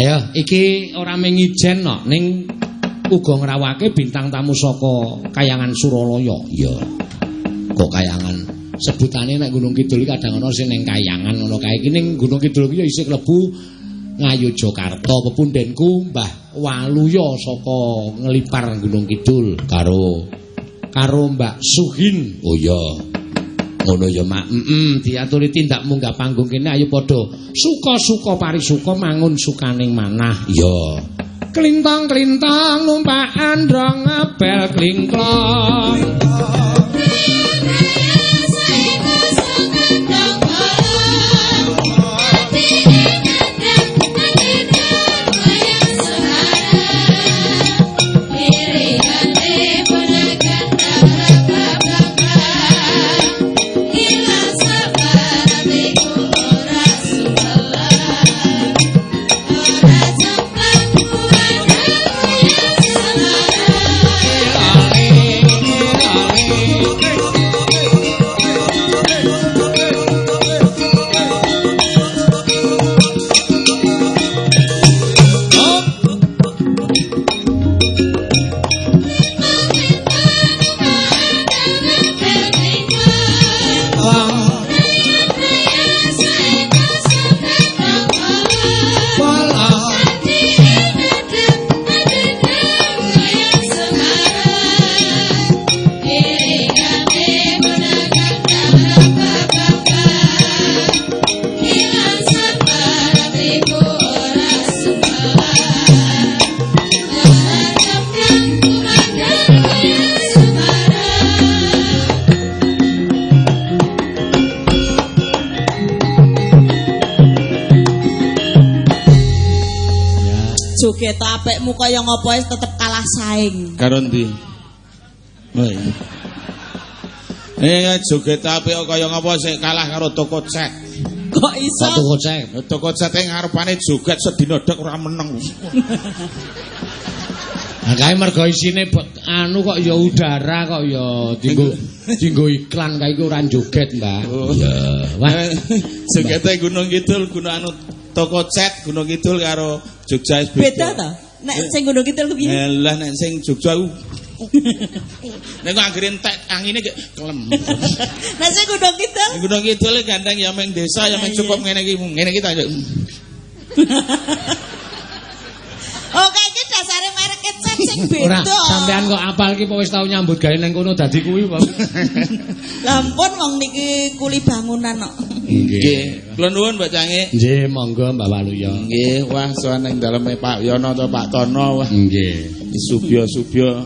Ayo, iki ora mengijen no, ning uga ngrawake bintang tamu saka Kayangan Suralaya. Iya. Kok Kayangan sebutane nek Gunung Kidul kadang ana sing ning Kayangan ngono kae. Iki ning Gunung Kidul iki ya isih klebu Ngayogyakarta pepundenku Mbah Waluya saka ngelipar Gunung Kidul karo karo Mbak Suhin. Oh iya. Ngono ya, Mak. Heeh, diaturi tindak munggah panggung kene ayo padha suka-suka parisuka mangun sukaning manah. Iya. Klintong-klintong numpak androng ngabel klingklong. Apikmu kaya ngopo wis tetep kalah saing. Karo ndi? Iya. Eh joget apik kaya ngapa sik kalah karo toko cek. Kok iso? Satu kocek. Toko cek yang ngarepane joget sedina dek ora meneng. Nah, kae mergo isine anu kok ya udara kok ya dinggo dinggo iklan kae iku ora joget, Mbak. Oh. Iya. Wah, Jogete Gunung Kidul, Gunung anu toko cek Gunung Kidul karo Jogja Beda to? Nek sing Gunung Kidul ku piye? Eh, lah nek sing Jogja ku Nek kok anggere entek angine ge kelem. Nek sing Gunung Kidul Gunung Kidul gandeng ya meng desa ya meng cukup ngene iki ngene iki tak Oke iki dasare merek kecap sing ora beda. sampean kok apal ki wis tau nyambut gawe nang kono dadi kuwi, Pak. Lampun wong niki kuli bangunan kok. Nggih. Kula nuwun Mbak Cange. Nggih, monggo Mbak Waluya. Nggih, wah sowan ning daleme Pak Yono atau Pak Tono wah Nggih. subya-subya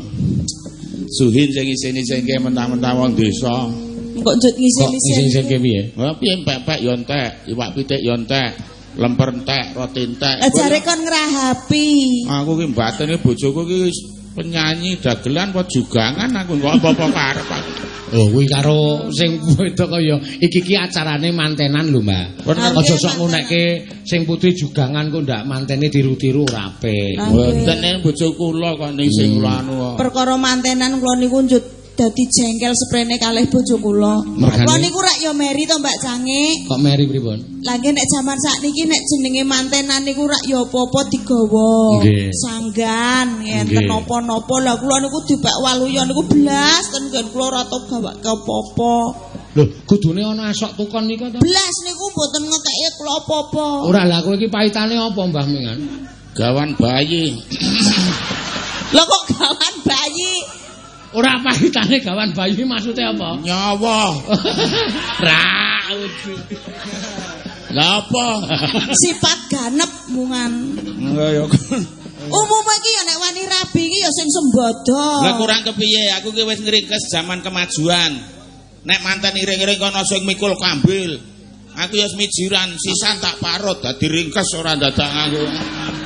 suhin sing isine-isine mentang-mentang wong desa. Kok njut ngisin-isin. sing sing piye? Wah piye pepek yo entek, iwak pitik yo entek, lemper entek, roti entek. Eh, Jare kon ngrahapi. Aku ki batene bojoku ki wis penyanyi dagelan apa jugangan aku kok apa-apa karep. Oh, kuwi karo sing wedok kaya iki ki acarane mantenan lho, Mbak. Aja sok ngunekke sing putri jugangan kok ndak mantene tiru-tiru ora apik. Mboten bojo kula kok ning sing kula anu. kok. Perkara mantenan kula niku njut dadi jengkel sprene kalih bojo kula. Kula niku rak yo meri to Mbak Cange. Kok meri pripun? Lagi nek jaman sakniki nek jenenge mantenan niku rak ya apa-apa digawa. Nggih. Sanggan ngenten Nggih. napa-napa. Lah kula niku dibak waluya niku blas ten nggen kula ora tau gawake apa-apa. Lho, kudune ana asok tukon niku to? Blas niku mboten ngekeki kula apa-apa. Ora lah kowe iki paitane apa, Mbah Mingan? Gawan bayi. Lah kok gawan bayi? Ora paitane gawan bayi maksudnya apa? Nyawa. Ra. Lah apa? Sifat ganep mungan. Enggak ya. Umum iki ya nek wani rabi iki ya sing sembodo. Lah kurang kepiye? Aku ki wis ngringkes zaman kemajuan. Nek manten iring-iring kono sing mikul kambil. Aku ya semijiran, sisan tak parut dadi ringkes ora dadak aku.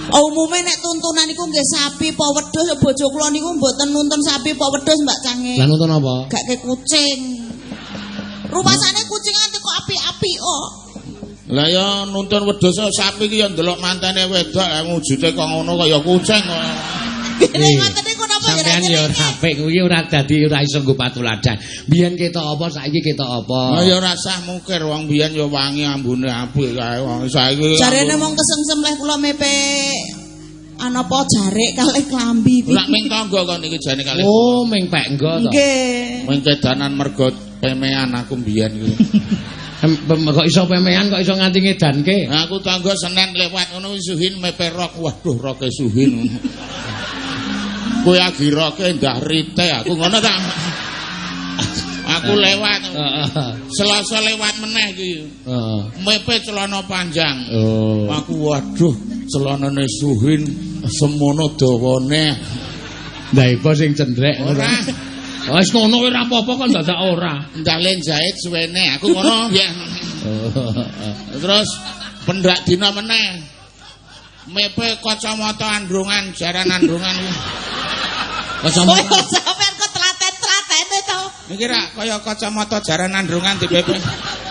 Umume nek tuntunan iku nggih sapi apa wedhus bojo kula niku mboten nuntun sapi apa wedhus Mbak Cange. Lah nonton apa? Gak ke kucing. Rumasane kucing anti kok api-api oh. Lah ya nuntun wedhus sapi ki ya ndelok mantene wedok, wujude kok ngono kaya kucing kok. Ngoten niku napa sampean ya ora apik kuwi ora dadi ora iso nggo patuladan. Biyen ketok apa saiki ketok apa? Oh ya ora sah mungkir wong biyen ya wangi ambune apik kae wong saiki. Jarene mong kesengsem leh kula mepe ana apa jarik kalih klambi Lah ming tangga kok niki jane kalih. Oh, ming pek engko to. Nggih. Ming kedanan mergo pemean aku biyen kuwi. Kok iso pemean kok iso nganti ngedanke? Aku tangga Senin lewat ngono suhin mepe rok. Waduh roke suhin. Kowe agi roke ndah rite aku ngono ta. Aku lewat. Heeh. Selasa lewat meneh iki. Heeh. Mepe celana panjang. Oh. Aku waduh celanane suhin semono dawane. Ndaipo sing cendrek. Ora. Wis ngono ora apa-apa kok dadak ora. Ndalen jahit suwene. Aku ngono ya. Oh. Terus pendak dina meneh. Mepe kacamata andrungan, jaran andrungan. Oh, Kacamata. sampean kok telaten-telatene to. Iki ra kaya kacamata jaran andrungan di Pepe.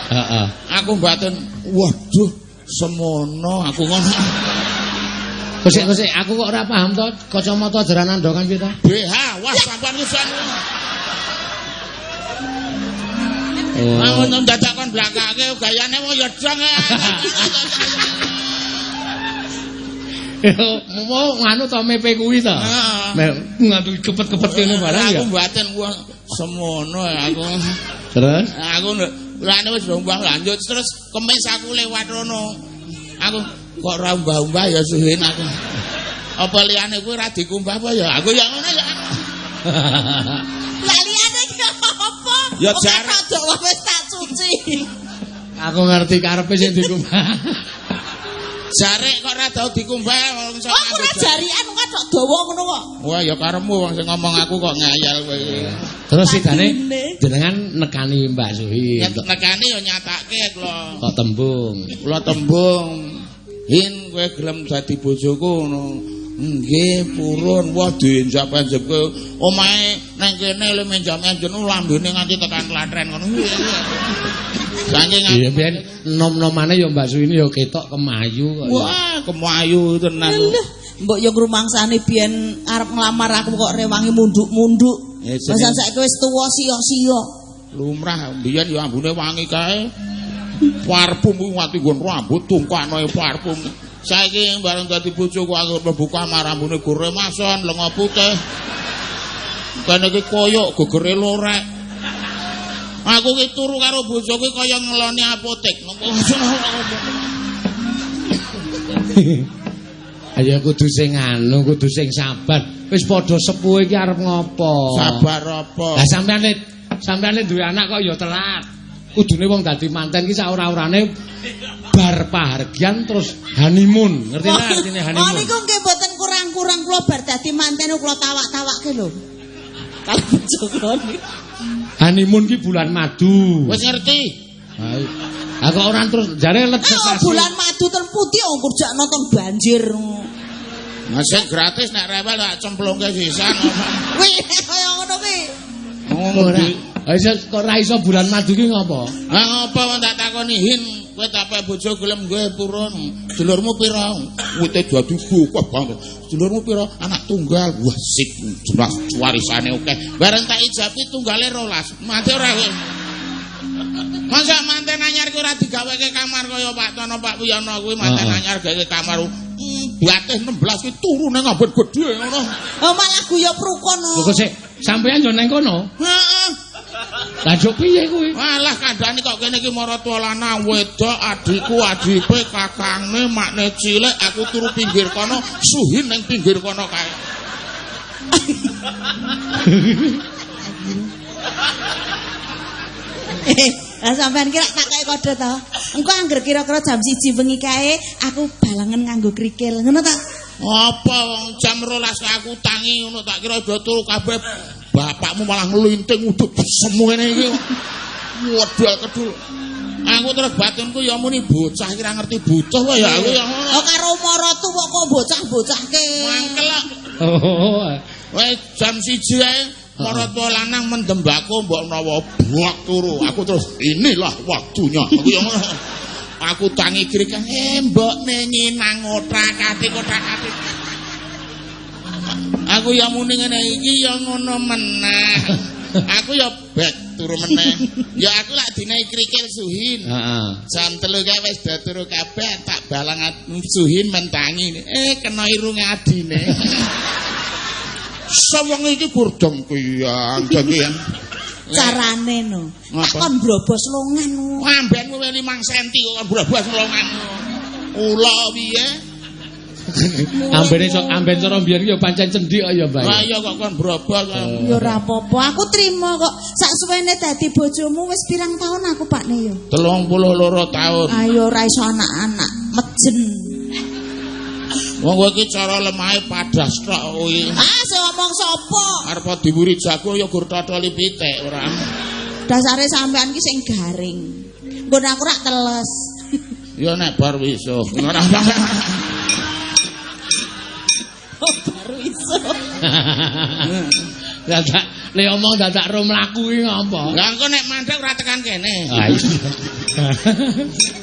Heeh. Aku mbaten, waduh, semono aku ngono. Kosek aku kok ora paham to kacamata jaranan ndongan piye to? BH, wah sampean wisan. Aku Oh. dadak kon blakake gayane mau ya dong. Mau nganu to mepe kuwi to. Heeh. Ngatu kepet-kepet kene barang ya. Aku mbaten wah semono ya aku. Terus Aku lane wis mbah lanjut terus kemis aku lewat rono. Aku kok ora mbah-mbah ya suhin aku. Apa liyane kuwi ora dikumbah apa ya? Aku ya ngono ya. Lah liyane ki apa? Ya wis tak cuci. aku ngerti karepe sing dikumbah. Jarek kok ora tau dikumbah wong sok Oh, ora jarikan kok tok dawa ngono kok. Wah ya karemu wong sing ngomong aku kok ngayal kowe. Terus sidane jenengan nekani Mbak Suhi kok nekani ya nyatake kula. kok tembung. Kula tembung. Hin kowe gelem dadi bojoku ngono. Nggih, purun. Wah, dienjap-enjep kowe. Omahe nang kene le menjam-enjen lambene nganti tekan klatren ngono. Saking Iya ben nom-nomane ya Mbak Suhi ini ya ketok kemayu kok. Wah, kemayu tenan. Mbok yo ngrumangsane biyen arep nglamar aku kok rewangi munduk-munduk. Eh, Masa saiki wis tuwa sia-sia. Lumrah biyen ya ambune wangi kae. Parfum kuwi nganti nggon rambut tungkane parfum. Saiki bareng dadi bojoku aku mlebu kamar ambune gore mason lenga putih. Kene iki koyok gegere lorek. Aku ki turu karo bojoku kaya ngeloni apotek. Ayo kudu sing anu, kudu sing sabar. Wis padha sepuh iki arep ngopo? Sabar apa? Lah sampean nek sampean nek duwe anak kok ya telat. Kudune wong dadi manten ki sak ora-orane bar pahargyan terus honeymoon. Ngerti lah artine Oh honeymoon? niku nggih mboten kurang-kurang kula bar dadi manten kula tawak-tawakke lho. Kula niku. Honeymoon ki bulan madu. Wis ngerti? Ayo. Lah kok ora terus jare Ah, sesasi. bulan madu ten putih wong kerja nonton banjir. Sing gratis nek rewel tak cemplungke sisan. Wih, kaya ngono kuwi. Ora. Lah iso kok ora iso bulan madu ki ngopo? Apa wong tak takoni hin kowe tak pe bojo gelem gue purun. Dulurmu pira? Wite dadi bukah banget. Dulurmu pira? Anak tunggal. Wah sik jelas warisane oke. Bareng tak ijabi tunggale rolas. Mati ora kowe. Masa manten anyar ki ora digaweke kamar kaya Pak Tono Pak Wiyono kuwi manten anyar gawe kamar. Batih 16 ki turu ning gedhe ngono. Oh malah guya prukon. Lho sik sampean yo kono? Heeh. Jo piye kuwi? Malah kandhane kok kene iki maratuwa lanang wedok adikku adipe kakangne makne cilik aku turu pinggir kono suhin ning pinggir kono kae. Lah sampean kira tak kaya kode to. Engko angger kira-kira jam 1 bengi kae aku balangan nganggo krikil. Ngono ta? Apa wong jam 12 aku tangi ngono tak kira do turu kabeh. Bapakmu malah nglinting uduk semuene iki. Wedal kedul. Aku terus batinku ya muni bocah kira ngerti butuh wae ya aku ya Oh karo umara tuwa kok bocah-bocahke. Mangkel. Oh. Wes jam siji ae maratuwa lanang mendembako mbok nawa buak turu. Aku terus inilah waktunya. Aku yang. Aku tangi kiri kan eh mbok nenyi nang otak-atik otak-atik. Aku ya muni ngene iki ya ngono meneh. Aku ya bek turu meneh. Ya aku lak dinai krikil suhin. Heeh. Jam telu kae wis turu kabeh tak balang suhin mentangi. Eh kena irunge adine. Sawang iki gurdong ya andang ya. Carane no. Tak Ngapa? kon brobos longan. Ambenmu 5 cm kok brobos longan. Ula piye? Ambene amben cara mbiyen ya pancen cendhik kok ya, Mbak. Lah iya kok kon brobos. Ya ora apa-apa, aku trimo kok. Sak suwene dadi bojomu wis pirang tahun aku Pakne yo. 32 tahun. Ayo ora iso anak-anak, mejen. Wong kowe iki cara lemahe padas tok kuwi. Ah, sing ngomong sapa? Arep diwuri jago ya gur totoli pitik ora. Dasare sampean ki sing garing. Nggon aku rak teles. Ya nek bar wiso. Baru iso. Dadak le omong dadak ro mlaku iki ngopo? Lah engko nek mandek ora tekan kene. Ah, iya.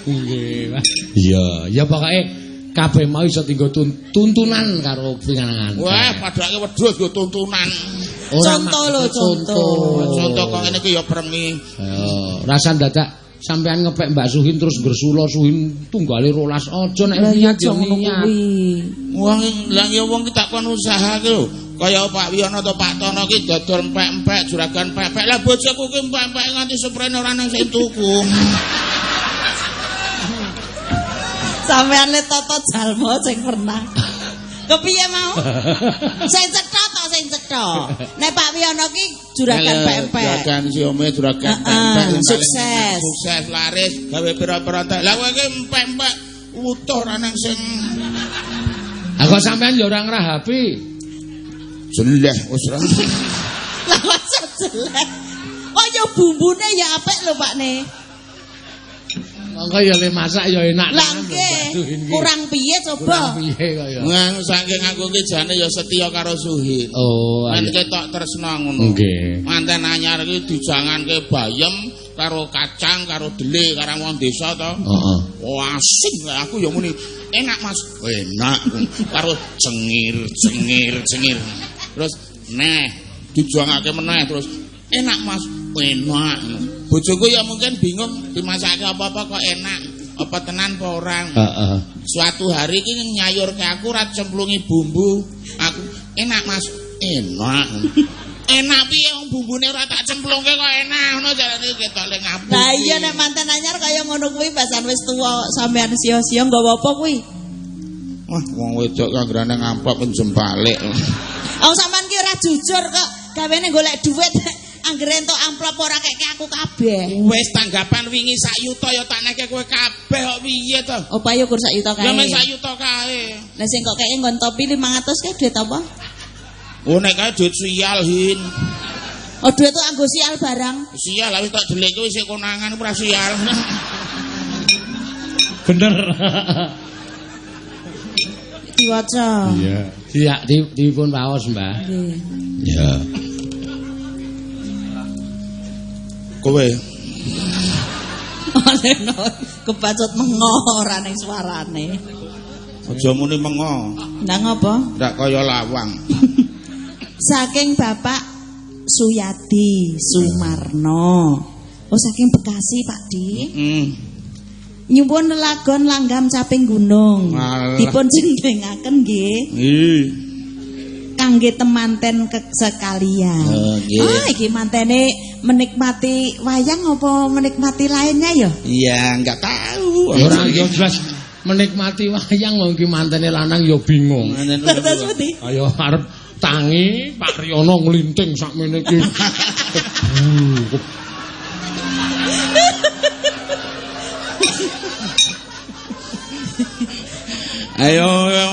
Iya, ya pokoke kabeh mau iso tun- tuntunan karo pinangan. Wah, padake wedhus go tuntunan. Ora Contoh lho, contoh. Contoh kok ngene iki ya premi. Ayo, rasan dadak sampean ngepek Mbak Suhin terus bersula Suhin tunggale rolas aja nek niat ngono niat. kuwi. Wong lah ya wong ki tak kon usahake lho. Kaya Pak Wiyono atau Pak Tono ki dodol empek-empek, juragan pepek. Lah bojoku ki empek-empek nganti sprene ora nang sing tuku. Sampean le toto jalma sing pernah. Kepiye mau? Sing cetha to sing cetha. Nek Pak Wiyono ki juragan pempek. Juragan siome, juragan paling sukses. Sukses laris, gawe pira-pira entek. Lah kowe ki empek-empek utuh ora nang sing Aku sampean ya ora ngrahapi. jeleh wis ora. Lah jelek. Oh ya bumbune ya apik lho Pak Ne. Monggo ya le masak ya enak. Lah nggih. Ki. Kurang piye Kurang coba? piye kok ya. Ngang saking aku ki jane ya setia karo Suhin. Oh, Kan ketok tresna ngono. Nggih. Manten anyar iki dijanganke bayem karo kacang karo dele karo wong desa to. Heeh. Asing lah aku ya muni enak Mas. Enak karo cengir, cengir, cengir. Terus neh dijuangake meneh terus enak Mas. Enak. Bojoku ya mungkin bingung dimasake apa-apa kok enak. Apa tenan apa orang? Heeh. Suatu hari iki nyayurke aku ora cemplungi bumbu. Aku enak Mas. Enak. enak piye wong bumbune ora tak cemplungke kok enak ngono jarane ketok le ngapus. Lah iya nek manten anyar kaya ngono kuwi basan wis tuwa sampean sia-sia nggawa apa kuwi? Wah, wong wedok kangrane ngamplop penjembalik. Oh sampean ki ora jujur kok gawene golek duit anggere entuk amplop ora kek aku kabeh. Wis tanggapan wingi sak yuta ya tak neke kowe kabeh kok piye to? Opo ayo kur sak yuta kae. Ya men sak yuta kae. Lah sing kok keke nggon topi 500 kae duit apa? Oh nek kae duit sial hin. Oh duit tuh anggo sial barang. Sial lah wis tak delik kowe sik konangan ora sial. Bener. Diwaca. Iya. Siap di dipun paos, Mbah. Nggih. Ya. Kowe Olehno kebacut mengo ora ning suarane. aja muni mengo, Ndang apa? ndak kaya lawang. Saking Bapak Suyadi Sumarno. Oh saking Bekasi Pak Di. Hmm. Nyuwun lelagon langgam caping gunung. Dipun jengdengaken nggih Ih. Kangge temanten ke sekalian. Oh, nggih. Ah iki mantene menikmati wayang apa menikmati lainnya ya? Iya, enggak tahu. Ora yo jelas menikmati wayang wong ki mantene lanang yo bingung. Terus pundi? Ayo arep tangi Pak Riono nglinting sakmene iki. Ayo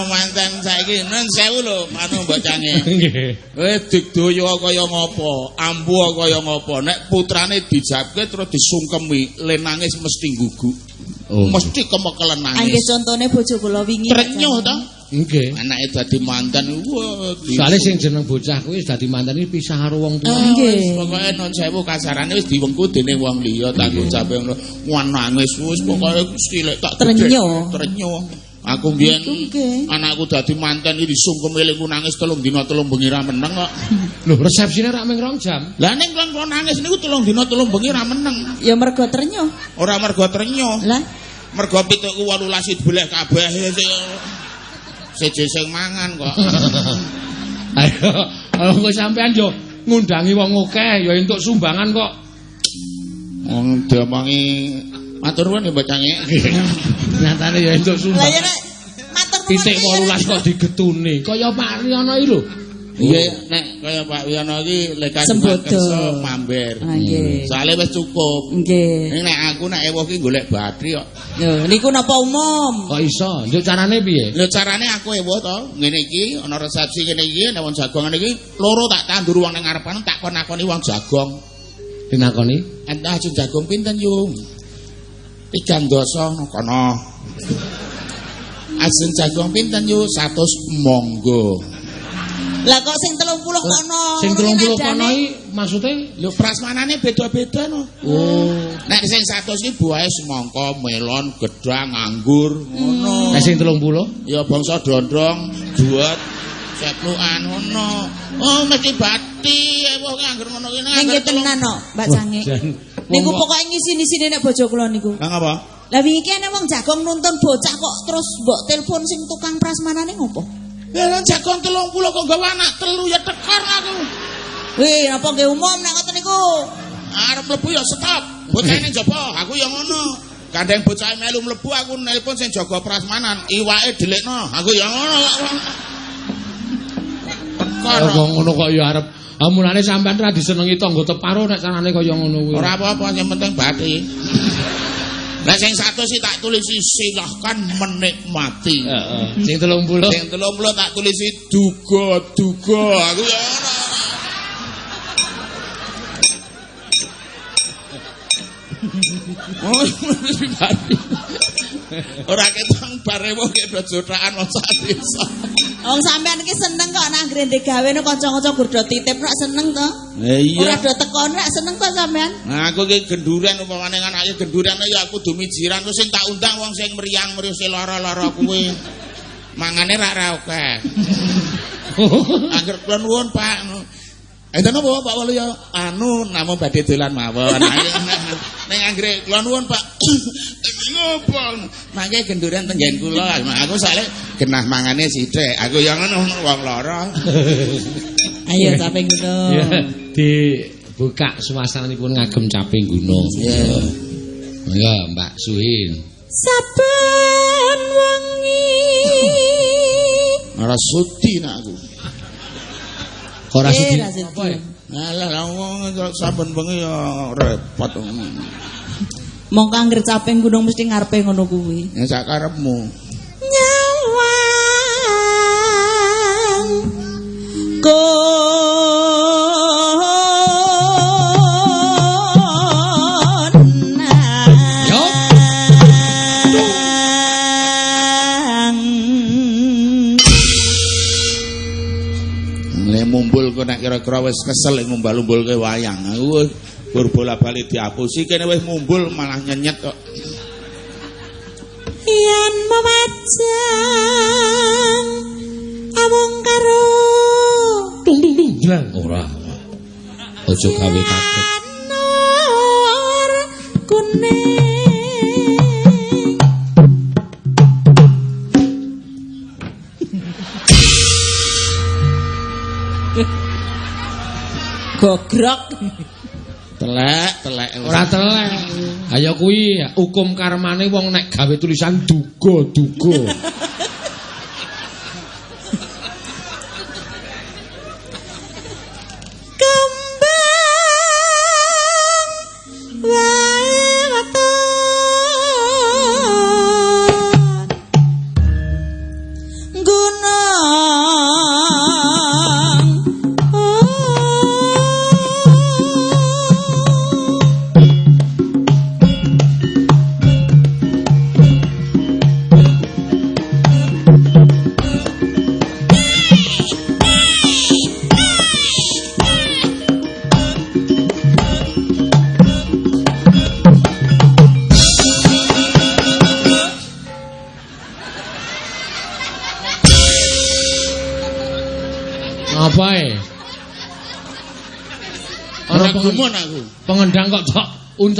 mantan saiki nun sewu lho anu bocange. Nggih. Kowe digdoyo kaya ngopo, ambu kaya ngopo. Nek putrane dijabke terus disungkemi, le nangis mesti gugu. Oh. Mesti kemekelen nangis. contone bojo kula wingi. Trenyuh to. Nggih. Anake dadi di- Soale sing jeneng bocah kuwi wis dadi mantan iki pisah karo wong tuwa. Ah, nggih. Pokoke non sewu kasarane wis diwengku dening wong liya tanggung jawab ngono. Nangis wis pokoke silek tak gedhe. Trenyuh. Aku mbiyen anakku dadi manten iki disungkem elingku nangis telung dina telung bengi ra meneng kok. Lho, resepsine rak ming rong jam. Lah ning kon kon nangis niku telung dina telung bengi ra meneng. Ya mergo trenyuh. Ora mergo trenyo, Lah, mergo pitukku 18 dibeleh kabeh sing siji sing mangan kok. Ayo, kalau kowe sampean yo ngundangi wong akeh ya entuk sumbangan kok. Wong diomongi matur nuwun ya bocahnya. Nyatane ya entuk lah sumbangan. ya nek matur nuwun. Titik ya, nek- 18 kok digetuni. Kaya Pak Riono iki lho. Iya nek kaya Pak Wiyono iki lek Sembodo. kersa mamber. Ah, nggih. Soale wis cukup. Nggih. Ning nek aku nek ewoh ki golek batri kok. Yo, niku napa umum? Kok iso? Njuk carane piye? Lho carane aku ewoh to, ngene iki ana resepsi ngene iki nek wong jagong ngene iki loro tak tandur wong ning ngarepan tak kon-akoni wong jagong. Dinakoni. Entah jagung pinten yo? Tigang dosa kono. Ajeng jagung pinten yo? 100 monggo. Lah kok sing 30 kono. Sing 30 nadane. kono iki maksude Lho prasmanane beda-beda no. Oh. Nek sing 100 iki buahe semangka, melon, gedang, anggur, ngono. Nek sing 30 Ya bangsa dondong, buat seplukan ngono. Oh mesti bati ewoh ki anggur ngono anggur nggih tenan no, Mbak Cange. Jan. Niku Wong kok- pokoke ngisi-ngisine nek bojo kula niku. Lah ngapa? Lah wingi ki ana wong jagong nuntun bocah kok terus mbok telepon sing tukang prasmanane ngopo? Ya lan jagon 30 kok gawe anak telu ya tekor aku. Wih, apa nggih umum nek ngoten niku? Arep mlebu ya stop. Bocahane njaba, aku ya ngono. Gandeng bocah melu mlebu aku nelpon sing jaga prasmanan, iwake delikno. Aku ya ngono. Tekor. Wong ngono kok ya arep Amulane sampean ra disenengi tangga teparo nek carane kaya ngono kuwi. Ora apa-apa yang penting bathi. Lah sing satu sih tak tulisi silahkan menikmati. Heeh. Sing 30. Sing 30 tak tulisi duga-duga. Aku ya ora. Oh. Ora ketang barewo ke dojotaan wong sak desa. Wong sampean iki seneng kok nang grende gawe nek kanca-kanca gur do titip rak seneng to. Eh, Ora do tekon rak seneng to sampean. Nah, aku ki genduren upamane anake genduren ya aku du mijiran terus sing tak undang wong sing mriyang mriuse lara-lara kuwi. Mangane rak ra oke. Angger kula nuwun, Pak. Enten apa Pak Walu ya? Anu namung badhe dolan mawon. Ning anggere kula nuwun, Pak. Ngopo? Mangke genduren tenggen kula. Aku soalnya genah mangane sithik. Aku yang ngono wong lara. Ayo caping ngono. Ya, dibuka suasananipun ngagem caping gunung. Ya. Ya, Mbak Suhin. Saben wengi Ora sudi nak aku. Ora Eh, sudi. Apa ya? Alah lah wong saben bengi ya repot. Mongko anggere caping gunung mesti ngarepe ngono kuwi. Ya sak karepmu. Nyawang. Kok nek kira-kira wis kesel ngumbal-umbulke wayang. Aku wis gur bola-bali diapusi kene wis mumbul malah nyenyet kok. Yen memajang amung karo Tung tung tung jelang ora. Aja gawe kaget. Nur kuning Gogrok Telek, telek. Ora telek. Ayo kuwi hukum karmane wong nek gawe tulisan duga-duga.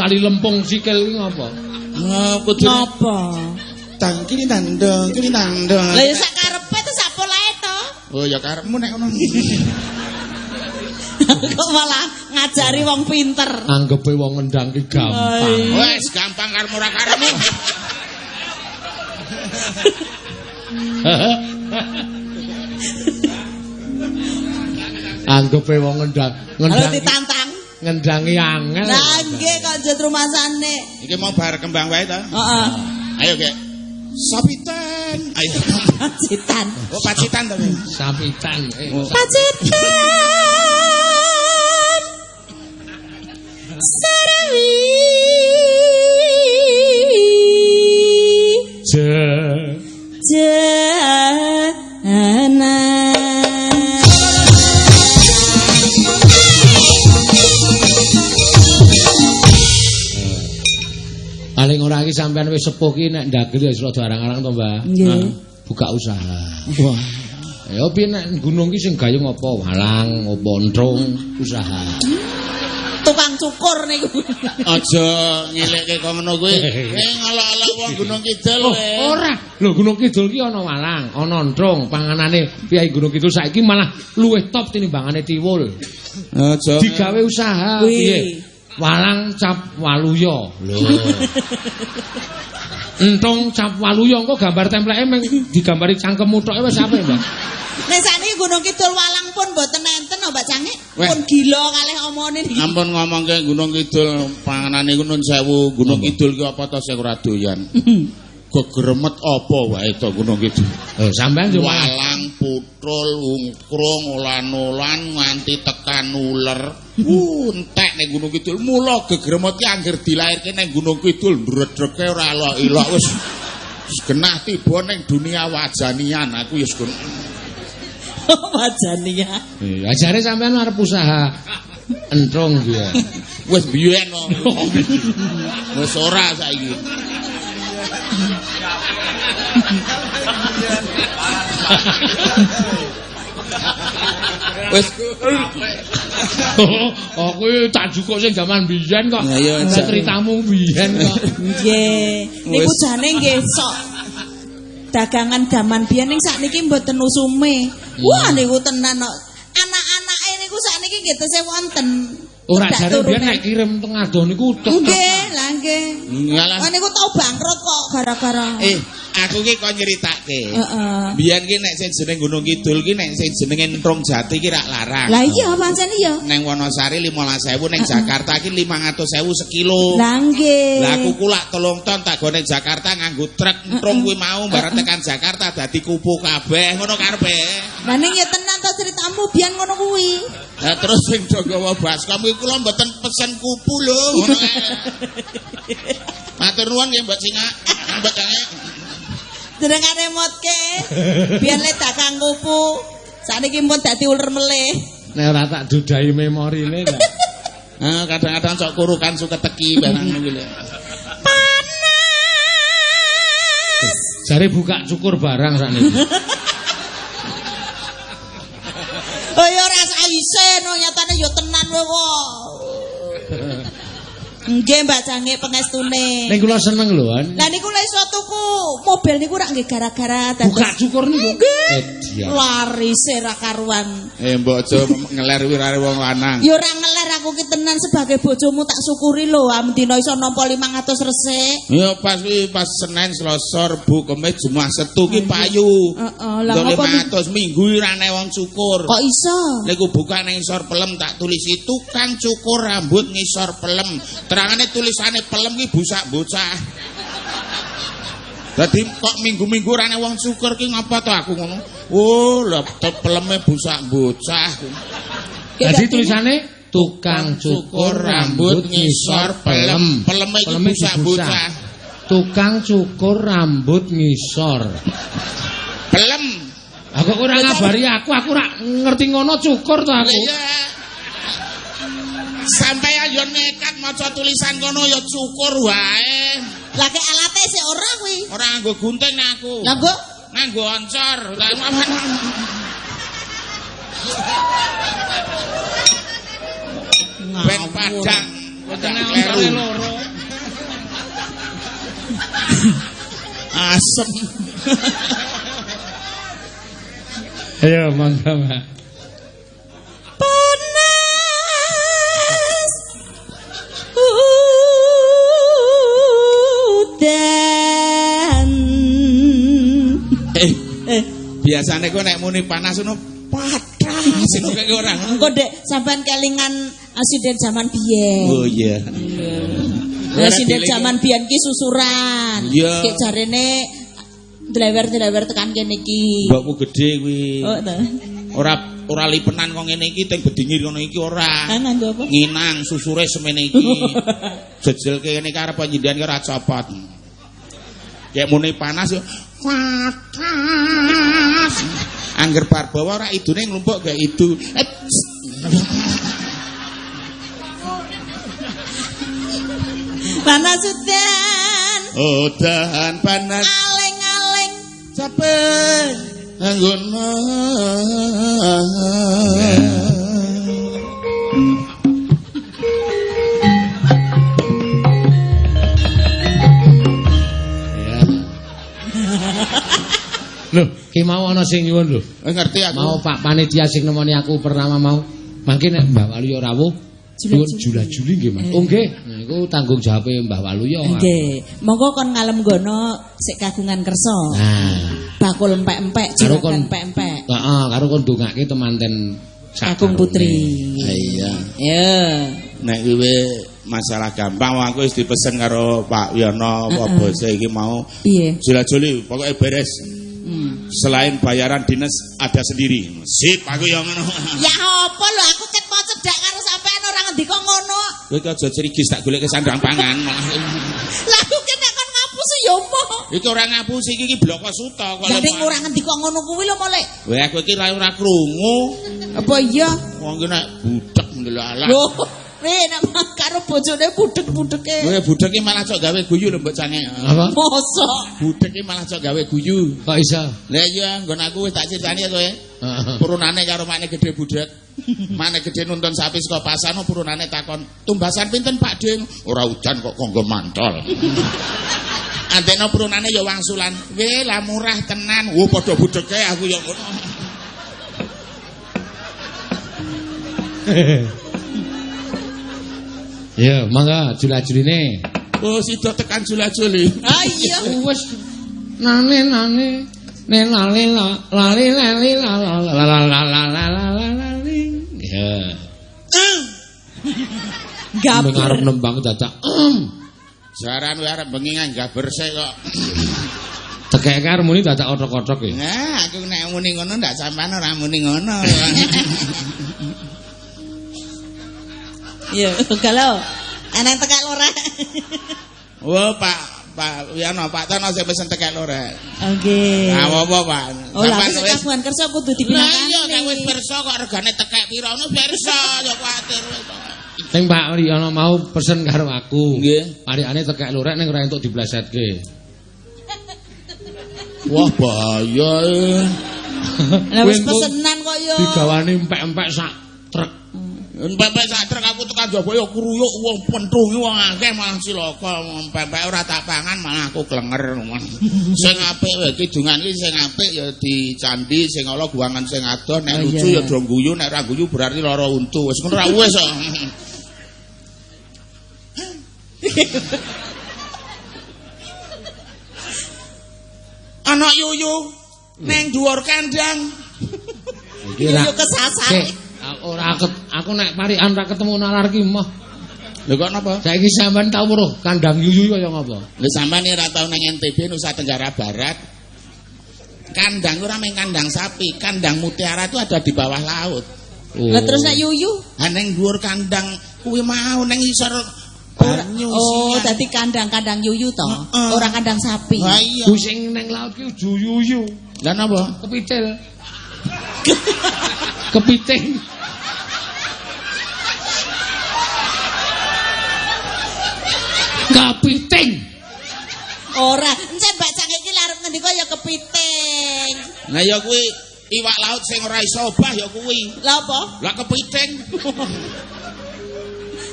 uncali lempung sikil ki ngapa? Nah, kudu Napa? tang kini tandang, kini tandang. Lah ya sak karepe itu sak polahe to. Oh ya karepmu nek ngono. Kok malah ngajari wong pinter. Anggepe wong ngendang ki gampang. Wes gampang karepmu ora karepmu. Anggepe wong ngendang, Kalau ngendang ditantang. ngendangi angel. Lah nggih kok jut rumasane. Iki mau bar kembang wae ta? Heeh. Ayo, Kek. Sapitan. Ayo. Pacitan. Oh, pacitan to. Sapitan. Eh, Oh. Pacitan. Sampean wis sepuh ki nek ndagel ya rada arang-arang to, Mbak. Nggih. Buka usaha. Wah. Ya piye nek gunung ki sing gayung apa? Walang, apa entrung, usaha. Tukang cukur niku. Aja ngelekke kok ngono kuwi. Eh ngelok-elok wong Gunung Kidul. Oh, eh. ora. Lho Gunung Kidul ki ana walang, ana entrung, panganane piyai Gunung Kidul saiki malah luwih top tinimbangane Tiwul. Aja. Digawe usaha piye? Walang cap waluya. Lho. Entrung cap waluya engko gambar templeke meng digambari cangkemmu tok wis apik, Mbak. Nek sakniki Gunung Kidul Walang pun mboten enten Mbak Cangik. Weh. Pun gila kalih omone niki. Ampun ngomongke Gunung Kidul panganane iku nun sewu. Gunung Kidul ki apa to sing ora doyan. Gegremet apa wae to Gunung Kidul. Eh, sampean yo malah Walang, putrul, ungkrung, ulan-ulan nganti tekan uler. Uh, entek ning Gunung Kidul. Mula gegremet ki angger dilairke ning Gunung Kidul ndredreke ora elok-elok wis wis genah tiba ning dunia wajanian aku wis gun- Wajania. Eh, ajare sampean arep usaha entrung ki ya. wis biyen wis ora saiki. Wis oh, kuwi tak jukuk sing jaman biyen kok. Ya, ya, Nek jan- ceritamu biyen kok. Nggih. Niku jane nggih sok dagangan gaman biyen ning sakniki mboten usume. Wah niku tenan kok. Anak-anake niku sakniki nggih tesih wonten. Ora jare biyen nek kirim teng ado niku tek. Nggih, lah nggih. ngalah. Oh niku tau bangkrut kok gara-gara. Eh, aku ki kok nyeritake. Heeh. Biyen ki nek sing jeneng Gunung Kidul ki nek sing jenenge Entrung Jati ki rak larang. Lah iya pancen iya. Neng Wonosari 15.000 neng Jakarta ki 500.000 sekilo. Lah nggih. Lah aku kulak tolong ton tak gone Jakarta nganggo truk entrung kuwi mau bareng tekan Jakarta dadi kupu kabeh ngono karepe. Lah ning ya tenan to ceritamu biyen ngono kuwi. Lah terus sing do gawa baskom iki kula mboten pesen kupu lho ngono kae. Matur nuwun nggih Mbak Singa. Mbak Singa. Jenengane motke. Biyen le dagang kupu. Sakniki pun dadi uler meleh. Nek ora tak dudahi memorine ta. Ah kadang-kadang sok kurukan suka teki barang niku lho. Jare buka cukur barang sakniki. Oh ya ora saise no nyatane ya tenan kok. Nggih Mbak Jange pengestune. Nek kula seneng lho, An. Lah niku lek iso tuku mobil niku rak nggih gara-gara dados Buka cukur niku. Nggih. Eh. Larise ra karuan. Eh mbok aja ngeler wirare wong lanang. Ya ora ngeler aku ki tenan sebagai bojomu tak syukuri lho am dina iso nampa 500 resik. Ya pas kuwi pas Senin, Selasa, Rebo, Kamis, Jumat, Setu ki payu. Heeh, lah Untuk ngopo 500 minggu rane wong cukur. kok iso? Niku buka ning ngisor pelem tak tulisi tukang cukur rambut ngisor pelem. Terangane tulisane pelem ki busak bocah. Dadi kok minggu-minggu rane wong cukur ki ngapa to aku ngono? Oh, lha te- peleme busak bocah. Jadi tulisane tukang cukur rambut ngisor pelem. Peleme iki busak bocah. Tukang cukur rambut ngisor. Pelem. Aku ora ngabari aku, aku ora ngerti ngono cukur to aku. iya. Sampai ayo nekat maca tulisan kono ya cukur wae. Lah ke alate sik ora kuwi. Ora nganggo gunting aku. Lah kok nganggo oncor. Lah Ben padang. Kleru. ontale loro. Asem. Ayo mangga, Mbak. Biasane kowe nek muni panas ngono panas ngono kaya ora ngono. engko dek sampean kelingan asiden zaman biyen. Oh iya. Asiden zaman biyen ki susuran. Iya. Ki jarene Drewer-drewer tekan kene iki. Mbokmu gede kuwi. Oh. Ora ora lipenan kok ngene iki teng bedingir ngono iki ora. Ah? Nginang susure semene iki. Jejelke kene karep ki ora copot. Kayak muni panas yo panas. Angger bar bawa ora idune nglumpuk gak idu. Eh, Panas udan. Udan panas Aleng-aleng. capek anggono. Ki mau ana sing nyuwun lho. Eh, Ngerti aku. Mau Pak panitia sing nemoni aku pertama mau. Mangke nek Mbah Waluyo rawuh Nyuwun jula-juli nggih, Mas. Oh nggih, niku tanggung jawabe Mbah Waluyo. Nggih. Monggo kon ngalem gono sik kagungan kersa. Nah, Bakul empek-empek, Karo juragan kon- empek-empek. heeh, karo kon ndongake temanten Kakung Putri. Iya. Ya. Nek kuwi masalah gampang wong aku wis dipesen karo Pak Wiyono apa bose iki mau Piye? jula-juli pokoknya beres. Selain bayaran dinas ada sendiri. Sip aku yang ngono. Ya apa lho aku ket mau cedak karo sampean ora ngendika ngono. Kowe kok aja cerigis tak golek ke sandang pangan malah. Lah aku kon ngapusi ya apa? Iki ora ngapusi iki iki bloko suta kok. Lah ning ora ngendika ngono kuwi lho molek. Kowe aku iki ra ora krungu. Apa iya? Wong iki nek budek weh nek karo bojone budek-budeke. Kowe budek iki malah cok gawe guyu lho mbok cange. Apa? Mosok. Budek iki malah cok gawe guyu. Kok iso? Lah iya nggon aku wis tak critani ya kowe. Heeh. Purunane karo makne gede budek. Makne gede nuntun sapi saka pasar no purunane takon, "Tumbasan pinten Pak Ding?" Ora udan kok kanggo mantol. Anteno purunane ya wangsulan. Weh, lah murah tenan. Wo padha budeke aku ya ngono. Ya, mangga jula-juline. Oh, sida tekan jula-juli. Ah iya. Wes nane nane ne lali la lali lali la la la la la la la la la lali. Ya. Mengarep nembang dadak. Jaran kowe arep bengi nggaber sik kok. Tekek karo muni dadak otok-otok ya. Nah, aku nek muni ngono ndak sampean ora muni ngono. Iya, galau. Enak tekak lora. Oh, Pak Pak Wiyono, Pak Tono sing pesen tekek lore. Oke. Nah, apa, Pak? Oh, lah wis kagungan kersa kudu Lah dipinangkan. iya nek wis pirsa kok regane tekek pira ngono pirsa ya kuwatir. Sing Pak Riyono mau pesen karo aku. Nggih. Parikane tekek lorek ning ora entuk diblesetke. Wah, bahaya. eh. Lah wis pesenan kok yo. Digawani empek-empek sak truk. Pempek sak trek aku tekan Jaba ya kruyuk wong pentungi wong akeh malah cilaka. Pempek ora tak pangan malah aku klenger. Sing apik wae kidungan iki sing apik ya di candi, sing ala guangan sing adoh, nek Oh, lucu iya. ya do guyu, nek ra guyu berarti lara untu. Wis ngono ra wis kok. Anak yuyu neng dhuwur kandang. Yo kesasar. Ora ket, aku nek parikan ra ketemu nalar ki mah. Lho kok napa? Saiki sampean tau weruh kandang yuyu kaya ngapa? Lha sampean ora tau nang NTB Nusa Tenggara Barat. Kandang ora meng kandang sapi, kandang mutiara itu ada di bawah laut. Oh. Lah terus nek yuyu Ha ning dhuwur kandang kuwi mau ning isor banyu. Oh, dadi kandang-kandang yuyu to. Heeh. Ora kandang sapi. Ha iya. Sing ning laut ki yuyu. Lah napa? Kepitil. Kepiting. Kepiting. Ora, encen Mbak Cang iki larep ngendika ya kepiting. Nah ya kuwi iwak laut sing ora iso obah ya kuwi. Lah apa? Lah kepiting.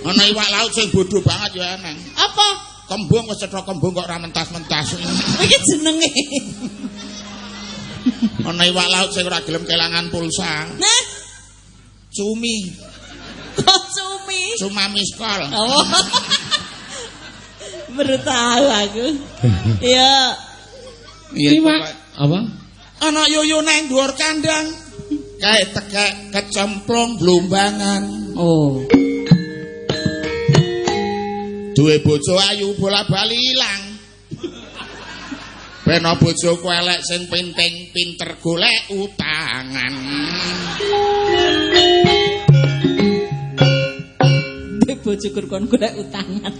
Ana iwak laut sing bodho banget ya eneng. Apa? Kembung wis cetha kembung kok ora mentas-mentas. Iki jenenge. Ana iwak laut sing ora gelem kelangan pulsa. Nah, Cumi, kok cumi? cuma miskol. Oh. Baru tahu aku. Iya. Iwak apa? Ana yoyo nang dhuwur kandang. Kae tekek kecemplung blumbangan. Oh. Duwe bojo ayu bola-bali ilang. Beno bojoku elek sing penting pinter golek utangan. Duwe bojo kurkon golek utangan.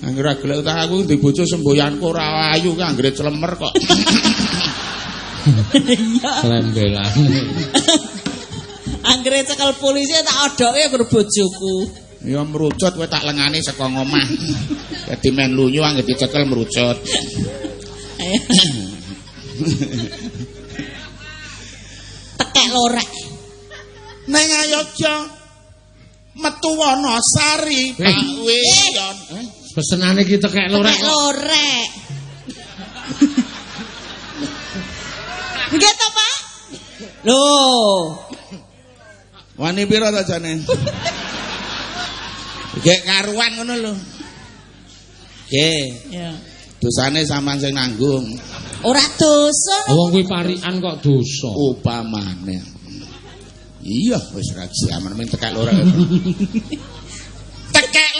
Anggere golek utang aku di bojo semboyanku ora ayu anggere clemer kok. Iya. Lembelan. Anggere cekel polisi tak odoke karo bojoku. Ya merucut kowe tak lengani saka ngomah. Dadi men lunyu anggere dicekel merucut. Ayo. Tekek lorek. Neng Ayogya metu Wonosari Pak Wiyon. Pesenane ki tekek lorek kok. lorek. Nggih to, Pak? Loh, Wani pira ta jane? Gek karuan ngono lho. Nggih, ya. dosane sampean sing nanggung Ora dosa. Wong kuwi parikan kok dosa. upamane. Iya, wis ra jaman men tekek lorek.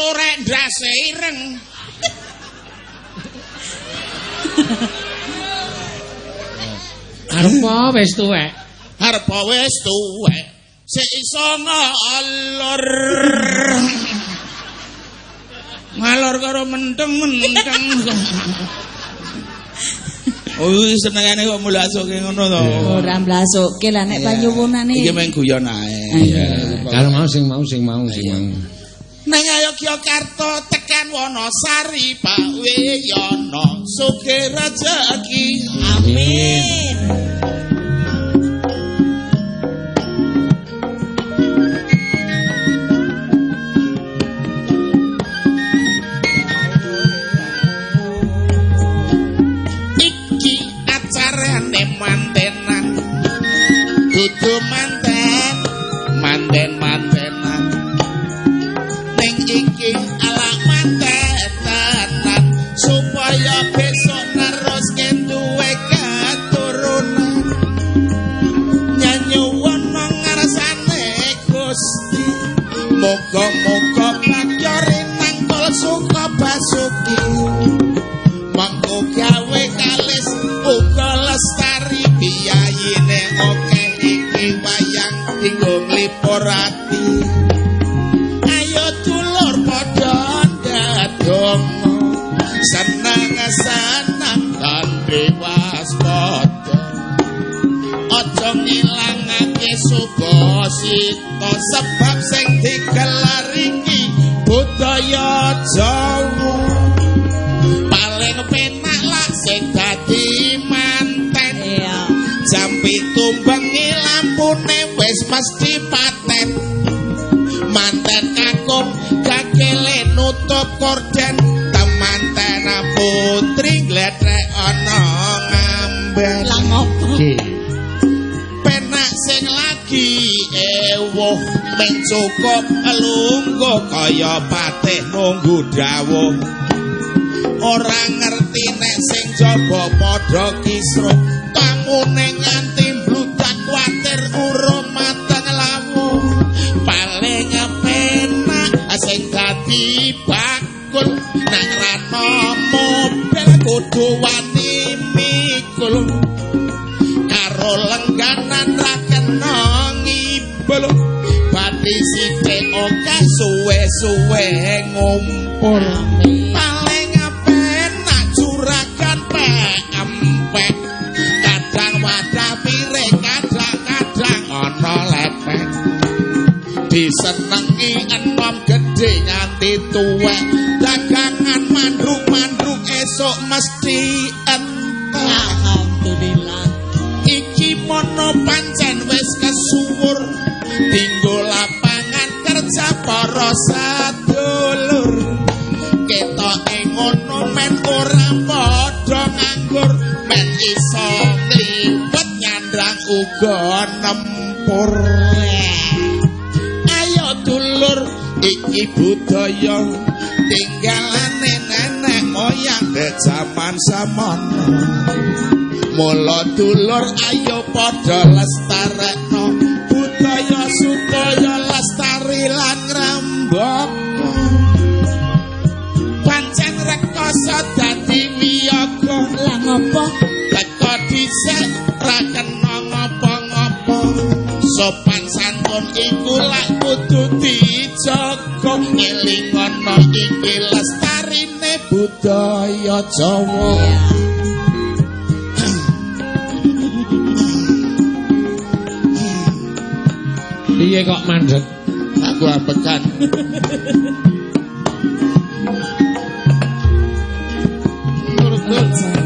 tekek lorek ndase ireng. Arep wis tuwek. Arep wis tuwek. Sik iso ngalor. Ngalor karo menteng-menteng. Oh, senengane kok mulasuke ngono to. Ora mblasuke lah nek panyuwunane. Iki meng guyon ae. Iya. Kalau mau sing mau sing mau sing mau. Nang Yogyakarta tekan Wonosari Pak Wiyono sugih rejeki. Amin. Iki acarane mantenan. Dudu manten, Aja ngilangake subasita sebab sing digelar iki budaya Jawa. paling penak lah sing dadi manten. Jam pitu bengi lampune wis mesti paten. Manten kakung kakele nutup korden men cukup lungguh kaya patih nunggu dawuh. Ora ngerti nek sing jaba padha kisruh tamune nganti suwe-suwe ngumpul. Paling penak juragan pempek kadang wadah piring kadang-kadang ana lepek. Disenengi enom gedhe nganti tuwek. Dagangan mandruk-mandruk esuk mesti entek. Alhamdulillah. iki mono ngempur ayo dulur iki budaya. Tinggalane nenek moyang de zaman samono mula dulur ayo padha lestarekno. Budaya supaya lestari lan ngrembaka pancen rekoso dadi wiyaga Lah ngopo? teko dhisik sopan santun iku lak kudu dijaga. Ngelingono iki lestarine budaya Jawa. Piye kok mandek? aku apekan.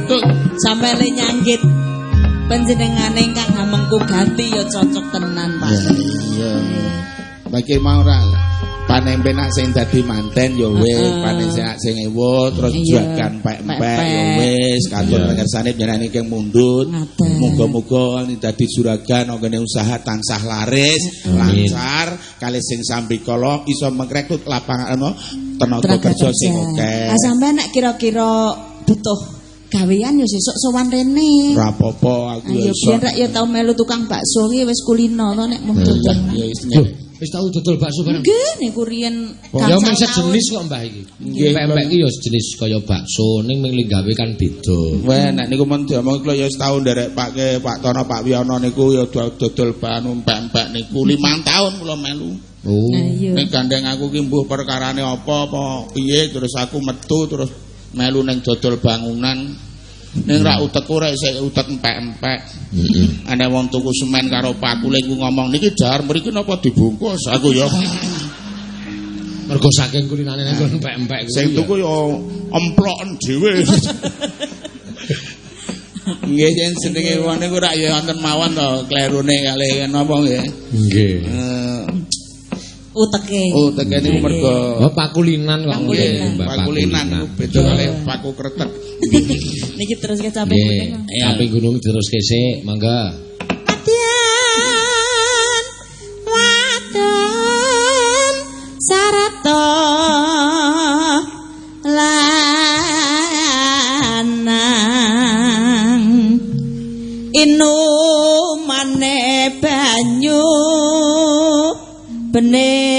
Tuh, Sampai le nyanggit panjenengane ingkang hamengku ganti ya cocok tenan, Pak. iya. Bagi mau ora panempenak sing dadi manten ya wis, Heeh. panempenak sing ewo terus Iya. juagan pek-pek ya wis, katon Iya. ngersane jenenge keng mundut. Ngaten. Muga-muga ini dadi juragan anggone usaha tansah laris, lancar, kali sing sambikala iso mengrekrut lapangan tenaga Tenaga kerja sing akeh. Ah sampean nek kira-kira butuh gawean ya sesuk sowan rene. Ora apa-apa aku ya iso. biyen rek ya tau melu tukang bakso ki wis kulino to nek mung dodol. Ya wis wis tau dodol bakso bareng. Nggih niku riyen Ya kacang mung sejenis kok Mbah iki. Nggih, Pempek iki ya sejenis kaya bakso, ning ming gawe kan beda. Wah, nek niku men diomong kula ya setahun derek Pak ke Pak Tono Pak Wiyono niku ya do- dodol bahan empek-empek niku 5 tahun kula melu. Oh. Ning gandeng aku ki mbuh perkarane apa apa piye terus aku metu terus melu ning dodol bangunan. Ning ra utekku rek sik utek empek-empek. Heeh. Ana wong tuku semen karo pakule ku ngomong niki jar mriki napa dibungkus. Aku ya Mergo saking kulinane nek empek-empek kuwi. sing tuku ya emploken dhewe. Nggih yen jenenge wong niku rak ya wonten mawon to klerune kalih napa nggih. Nggih. Eh, Uteke. Oh, tekene niku mergo Oh, pakulinan kok Mbak. pakulinan niku beda kalih paku kretek. Niki terus ke sampe Nggih. Iya. Samping gunung terus kesik, mangga. Wadon wadon sarata bener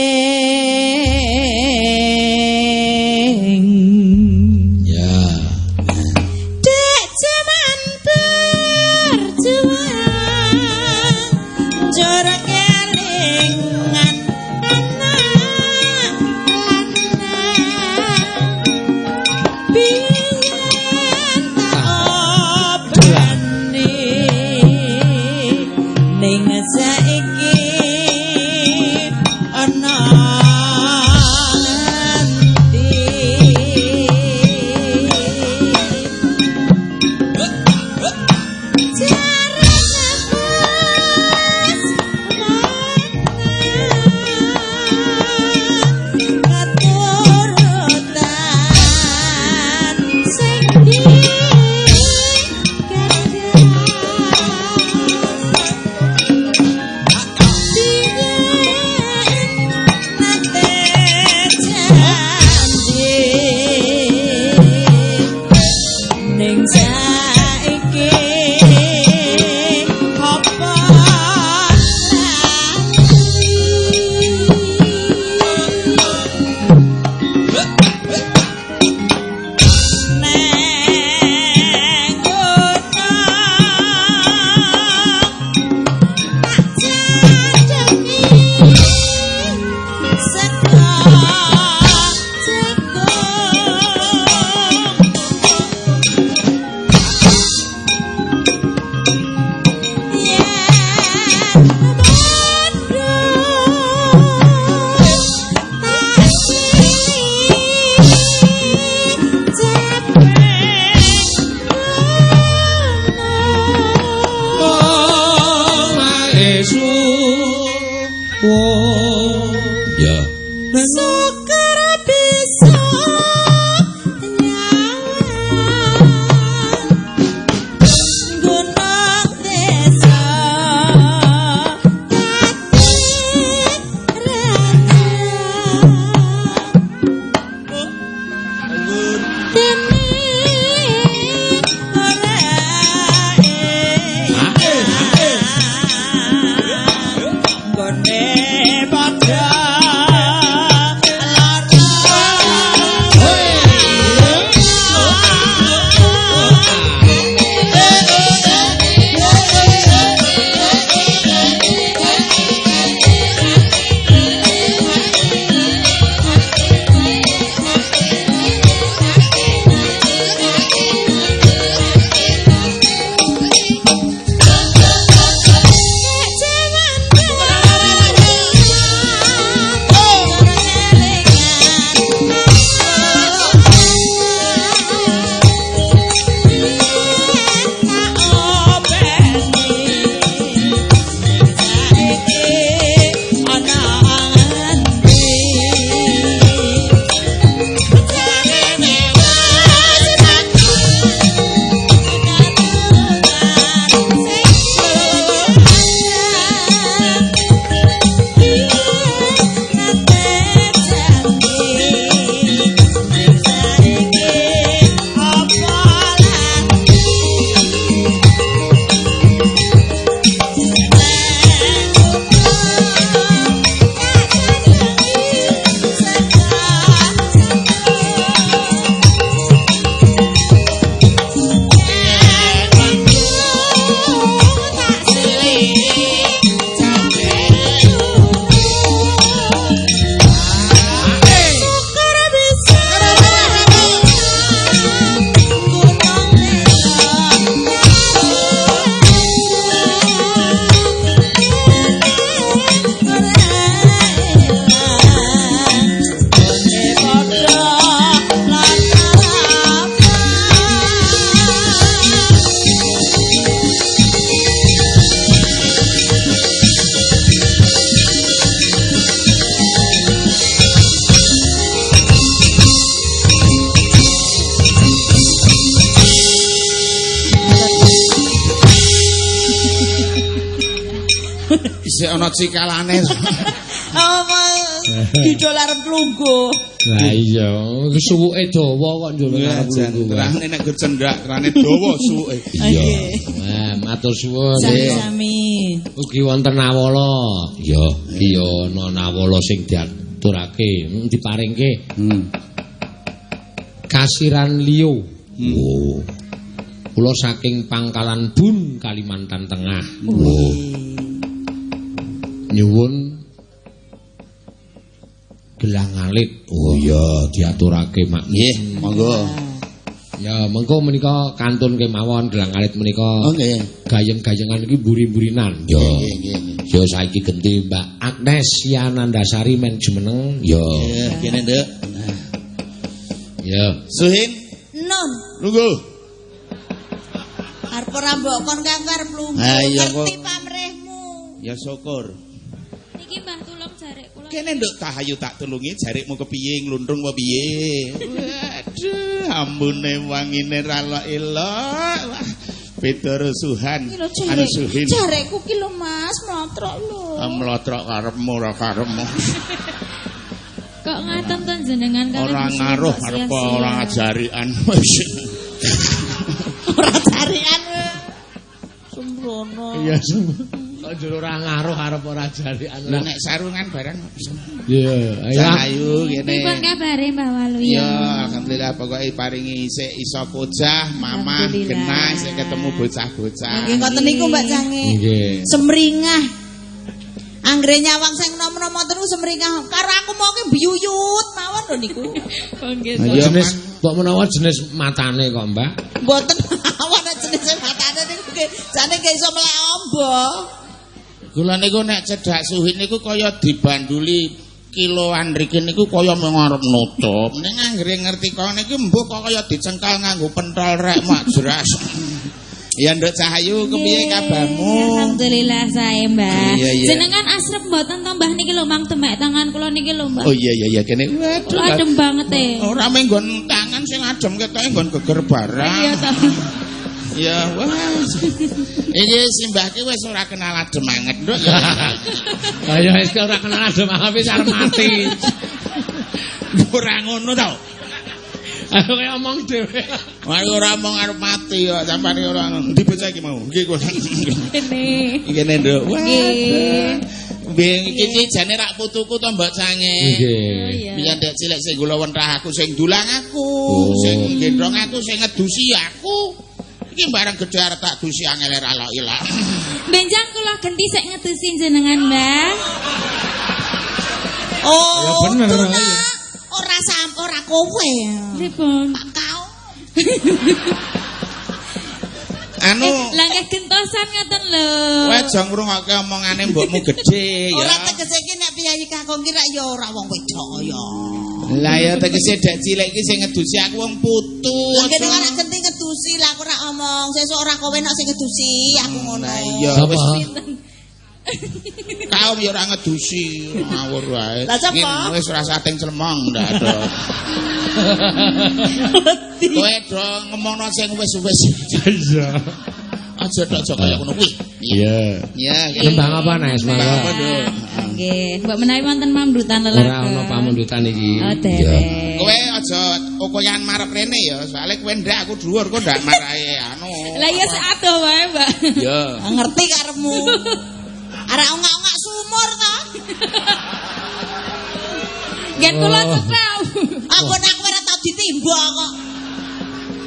jan terane nek cendak terane dawa suwe. Iya. Nggih. Wah, matur suwun. Sami-sami. Ugi wonten nawala. Iya, iya ana nawala sing diaturake, hmm, diparingke Hmm. kasiran liyo. Oh. Kula saking Pangkalan Bun, Kalimantan Tengah. Oh. Nyuwun gelang alit. Oh iya, diaturake mak. Nggih, monggo. Ya, mengko menika kantun kemawon gelang alit menika. Oh nggih. Gayeng-gayengan iki buri-burinan. Ya. Nggih, nggih, nggih. Ya saiki genti Mbak Agnes Yanandasari men jumeneng. Ya. Ya, kene, Nduk. Ya. Suhin, Nun, lungguh. arep ora mbok kon kang arep lungguh. Ha, iya, kok. Ya syukur. Niki Mbah tulung jarek kula. Kene nduk tahayu tak tulungi jarikmu kepiye nglundrung apa piye. Ambune wangine ra lo elok. Wah, Beda rusuhan. Iki lho Anu jarek. suhin. Jarekku ki lho Mas, mlotrok lho. Mlotrok karepmu ora karepmu. Kok ngaten to jenengan kalian Ora ngaruh arep ora ngajarian. Ora jarikan. Sembrono. Iya, kok njur ora ngaruh arep ora jarikan. Lah nek sarungan barang Iya, ayo. Kene. Pripun kabare Mbah Walu Ya, ya? alhamdulillah pokoknya paringi isik iso pojah, mamah, genah, isik ketemu bocah-bocah. Nggih ngoten niku Mbak Cange. Nggih. Semringah. Anggere nyawang sing nom-nom terus semringah. Karo aku mau ki biyuyut mawon lho niku. Oh nggih. Iya, jenis kok menawa jenis matane kok, Mbak. Mboten mawon jenenge matane niku jane ki iso melek ombo. Kula niku nek cedhak suhin niku kaya dibanduli kiloan mriki niku kaya mengarep nutup. Ning anggere ngerti kok niku mbuh kok kaya dicengkal nganggo pentol rek mak jelas. ya Nduk Cahayu kepiye Nggih, kabarmu? Alhamdulillah saya Mbah. Iya, iya. Jenengan asrep mboten to Mbah niki lho Mang temek tangan kula niki lho Mbah. Oh iya iya iya kene. Waduh. Adem banget e. Ora menggon tangan sing adem ketoke nggon geger barang. Iya to. Ya, wah. Iki simbah ki wis ora kenal adem anget, Nduk. ya. Ayo wis kok ora kenal adem wis arep mati. Ora ngono to. Ayo kowe omong dhewe. Wah, ora mong arep mati kok sampeyan ora. Ndi bocah iki mau? Nggih, Gus. Ini. Ngene, Nduk. Wah. Nggih. Biyen iki jane rak putuku to Mbak Sange. Oh Nggih. iya. Biyen dek cilik sing gula wentrah aku sing dulang aku, Oh. sing gendong aku, sing ngedusi aku. Iki barang gedhe arep tak dusi angel ora lo ilang. Benjang kula genti sik ngetusin jenengan Mbah. Oh, Ya bener, Tuna. iya. Ora sam ora kowe. Pripun? Pak kau. Anu, Eh, Langkah gentosan ngoten lho. kowe aja ngrungokke omongane mbokmu gedhe ya. Ora tegese ki nek piyayi kakung ki rak ya ora wong wedok ya. Lah ya tegese dek cilik iki sing ngedusi aku wong putu. Mungkin aja. ora genti ngedusi lah aku ora omong. Sesuk ora kowe nek sing ngedusi aku ngono. Lah iya wis kaum ya ora ngedusi ngawur wae. Lah, sapa? Wis ora sating clemong ndak ada. Kowe do ngomongno sing wis-wis. Iya. Aja tok aja kaya ngono kuwi. Iya. Ya, Nembang apa Nes Nembang mangga? apa, Nduk? Nggih, mbok menawi wonten mamdutan lelaki. Ora ana pamundutan iki. Oh, derek. Kowe aja okoyan marep rene ya, soalnya kowe ndak aku dhuwur kok ndak marahi anu. Lah ya seado wae, Mbak. Ya. Ngerti karepmu. Arek ongak-ongak sumur to. Gen kula Oh. cekel. Aku nek kowe ora tau ditimba kok.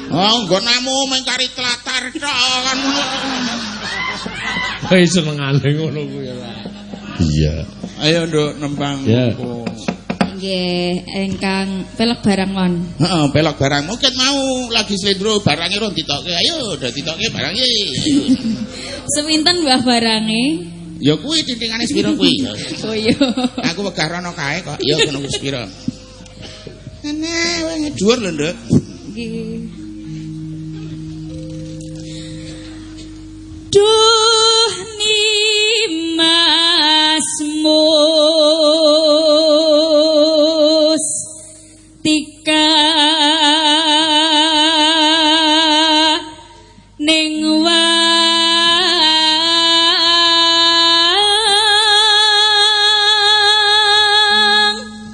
Oh, nggonamu mung kari telatar tok kan. Kowe senengane ngono kuwi ya. Iya. Ayo nduk nembang. Ya. buku. Nggih, engkang pelek barang kon. Heeh, pelok barang mungkin mau lagi slendro barangnya ron ditokke. Ayo, udah ditokke barangnya. Seminten mbah barange? Ya kuwi tintingane sepiro kuwi. Oh iya. Aku wegah rono kae kok. Ya wis sepiro. Ngene wae dhuwur lho, Nduk. Nggih. Duh nimas mus tika ning wang.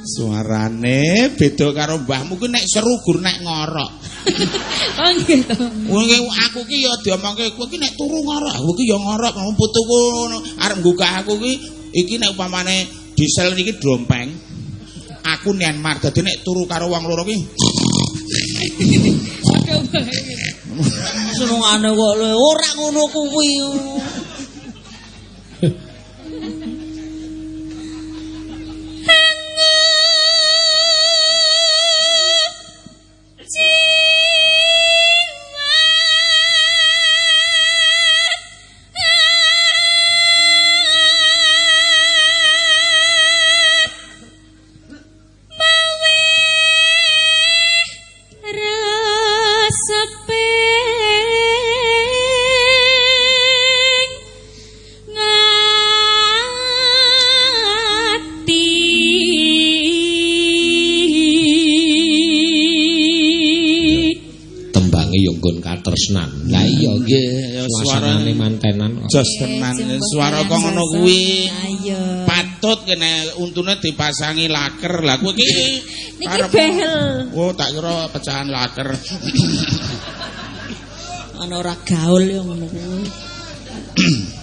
Suarane beda karo mbahmu ku nek serugur nek ngorok. Oh nggih to. Wong aku ki ya diomongke kowe ki nek turu ngorok, aku ki ya ngorok mau putuku arep nggugah aku ki iki nek upamane diesel niki drompeng. Aku Myanmar dadi nek turu karo wong loro ki Senengane kok lho ora ngono kuwi. jos tenan swara kok ngono kuwi. Patut kene untune dipasangi laker. Lah kowe ki Niki behel. Oh, tak kira pecahan laker. Ana ora gaul yo ngono kuwi.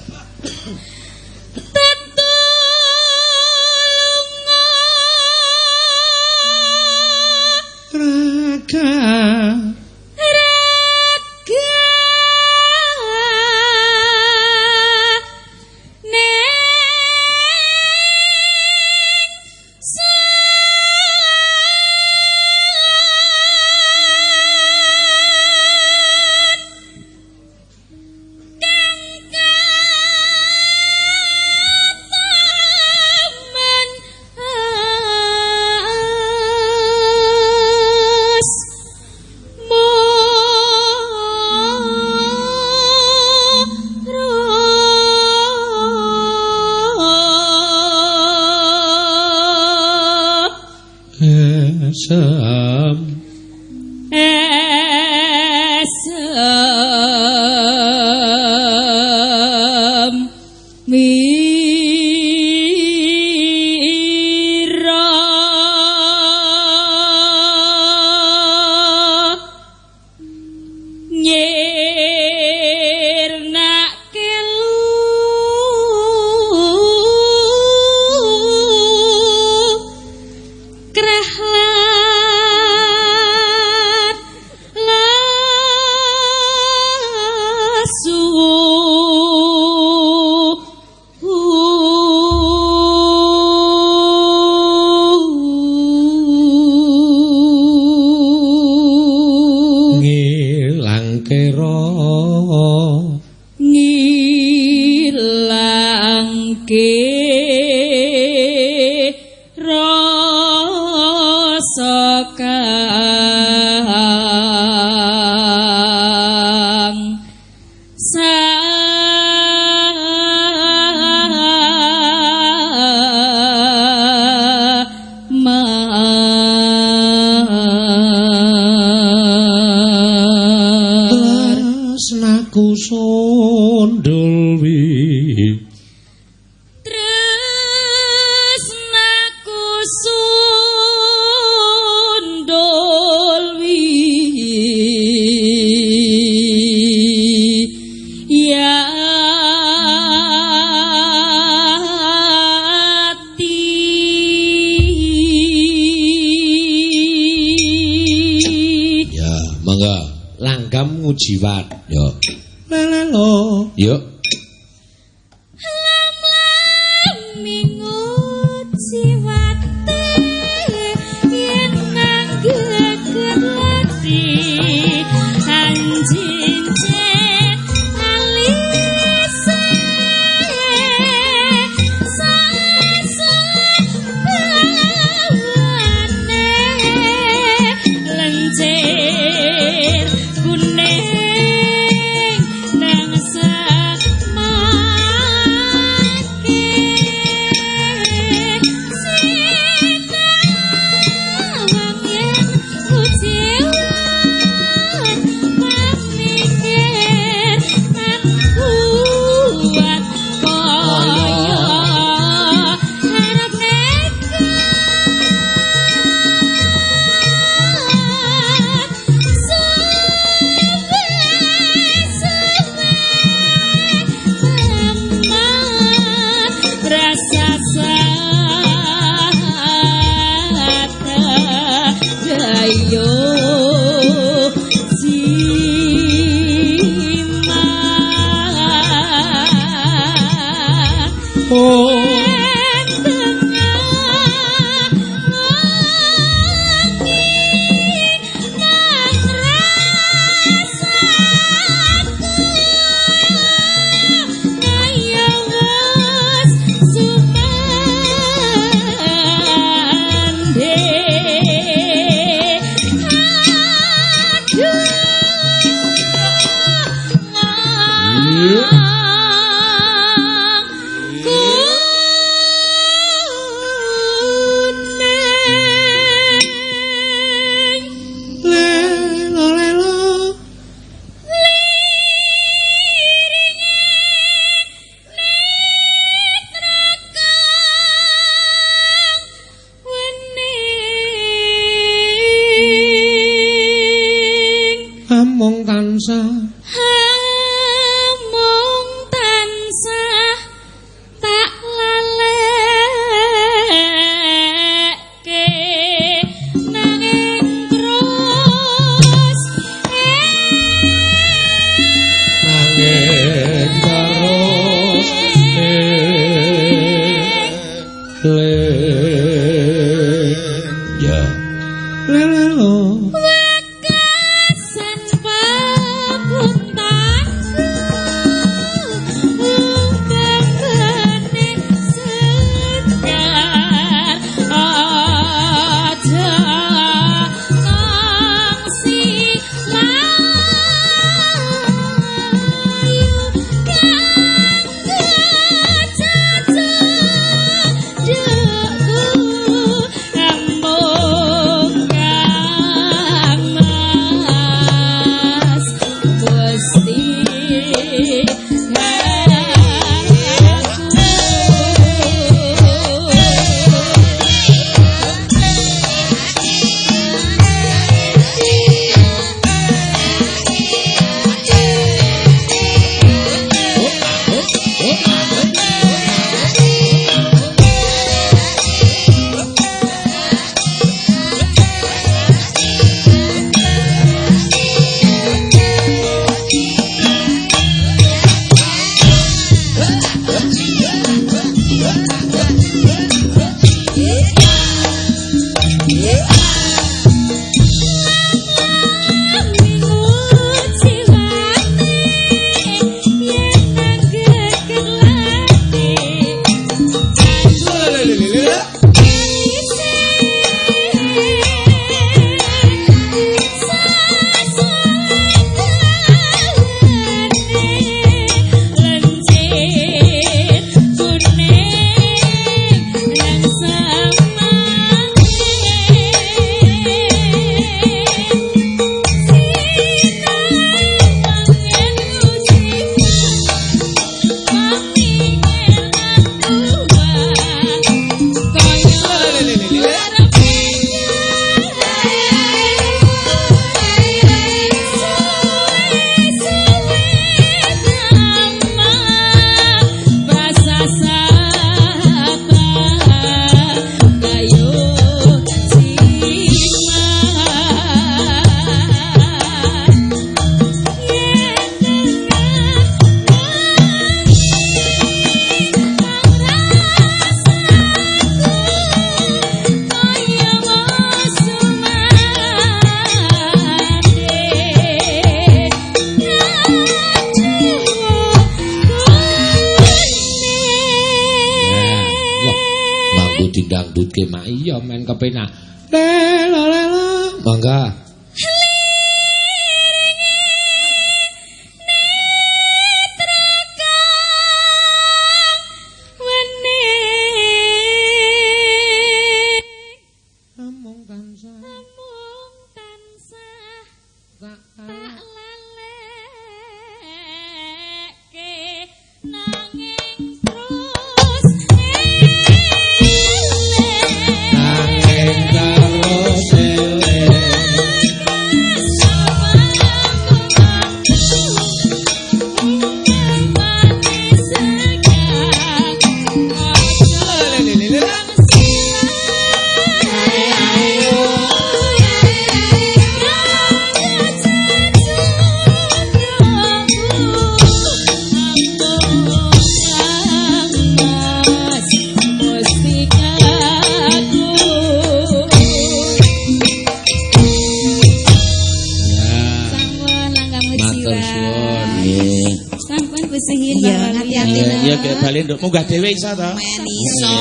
Nduk munggah dhewe iso to. Men iso,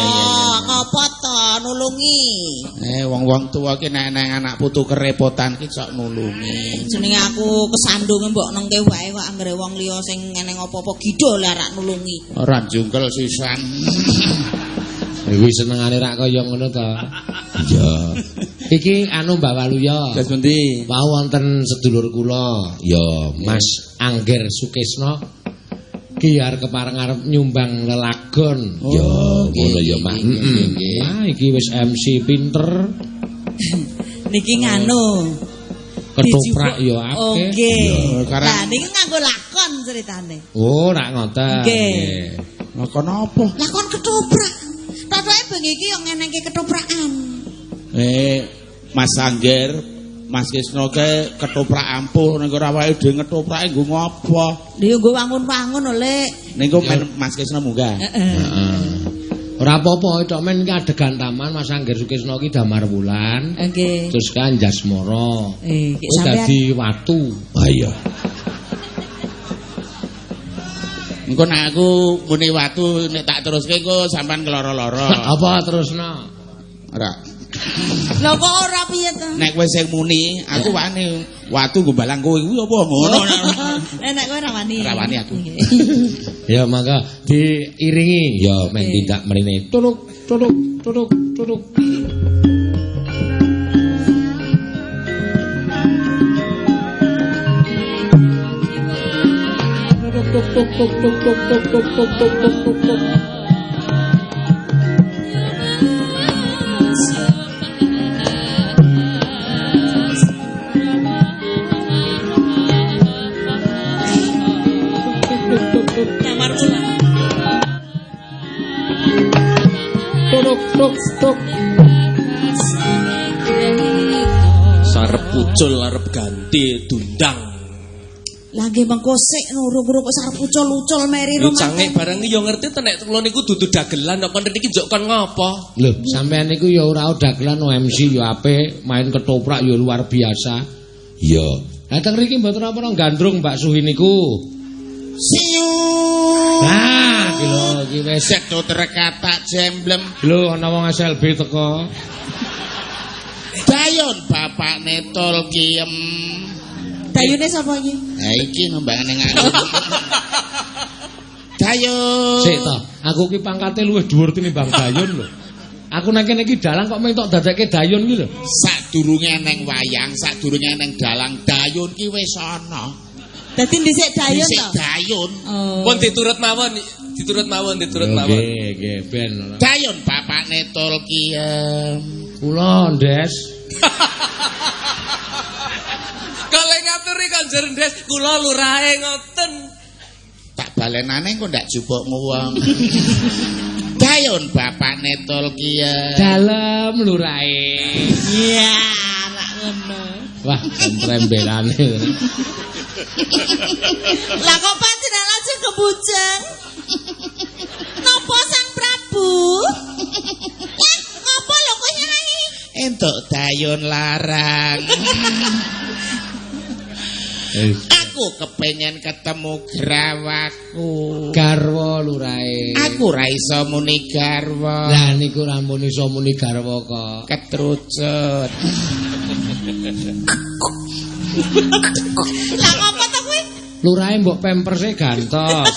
apa to nulungi. Eh wong-wong tuwa ki nek anak putu kerepotan ki sok nulungi. Jenenge aku kesandung mbok nengke wae kok anggere wong liya sing ngene apa-apa gidol arak nulungi. Ora jungkel sisan. Iku senengane rak kaya ngono to. Iya. Iki anu Mbak Waluya. Gas pundi? Wau wonten sedulur kula, ya Mas Angger Sukesno ki arep kepareng-arep nyumbang lelagon. Oh, ya nggih, ngono ya, Mak. nggih, nggih, nggih. Ah, iki wis MC pinter, Niki nganu. ketoprak ya akeh. Ya, karena- Lah niki nganggo lakon ceritane. Oh, rak ngoten. Nggih. Lah kono apa? Lakon ketoprak. Totoke bengi iki yo ngenengke ketoprakan. Eh Mas Angger Mas Krisno ke ketoprak ampuh ning ora wae dhewe ngetoprake nggo ngopo? Lha nggo wangun-wangun oleh. Ning men Mas Krisno munggah. Heeh. Ora apa-apa, tok men iki adegan taman Mas Angger Sukesno ki damar wulan. Oke. Terus kan Jasmara. Eh, Kuwi sampean dadi watu. Ah iya. Engko nek aku muni watu nek tak teruske engko sampean keloro-loro. Apa terusno? Ora. Lho kok ora piye to? Nek kowe sing muni, aku wani watu nggo balang kowe kuwi apa ngono. Eh nek kowe ora wani. Ora wani aku. Ya maka diiringi ya men tindak mrene. Turuk turuk turuk turuk. Turuk tuk tuk tuk tuk tuk tuk tuk tuk tuk tuk tuk tuk. Pucul arep ganti dundang. Lagi mengko sik nurung-urung kok sarep ucul-ucul meri rumah. cangek barang iki yo ngerti to nek kula niku dudu dagelan kok kon iki njok kon ngopo? Lho, sampean niku ya ora dagelan no MC ya apik, main ketoprak ya luar biasa. Iya. Lah teng mriki mboten apa gandrung Mbak Suhi niku. Siu. Nah, iki lho iki wis Sedot rekatak jemblem. lho ana wong SLB teko. Bapak netol kiem. Dayune sapa iki? Ha iki ngembangane ngaku. Dayon. Sik to, aku ki pangkate luwih dhuwur tinimbang Dayon lho. Aku nek kene iki dalang kok mung tok dadekke Dayon ki lho. Sadurunge neng wayang, sadurunge neng dalang dayon ki wis ana. Dadi dhisik Dhisik to. dayon. Oh. Pun diturut mawon, diturut mawon, diturut mawon. Nggih, nggih ben. ora. Dayon bapak netol kiem. Kula Ndes. Kalau ngaturi konjer ndes, kula lurahe ngoten. Tak balenane kok ndak jupuk wong. Dayon bapak netol kiem. Dalem lurae. Iya, anak ngono. Wah, trembelane. Lah kok panjenengan langsung kebujeng? Napa Sang Prabu? Eh, ngapa lho kok nyai? Entuk dayon larang. Aku kepengen ketemu grawaku. Garwa lurae. Aku ra iso muni garwa. Lah niku rampun iso muni garwa kok. Ketrucut. Lah ngapa to kuwi? Lurae mbok pemperse gantos.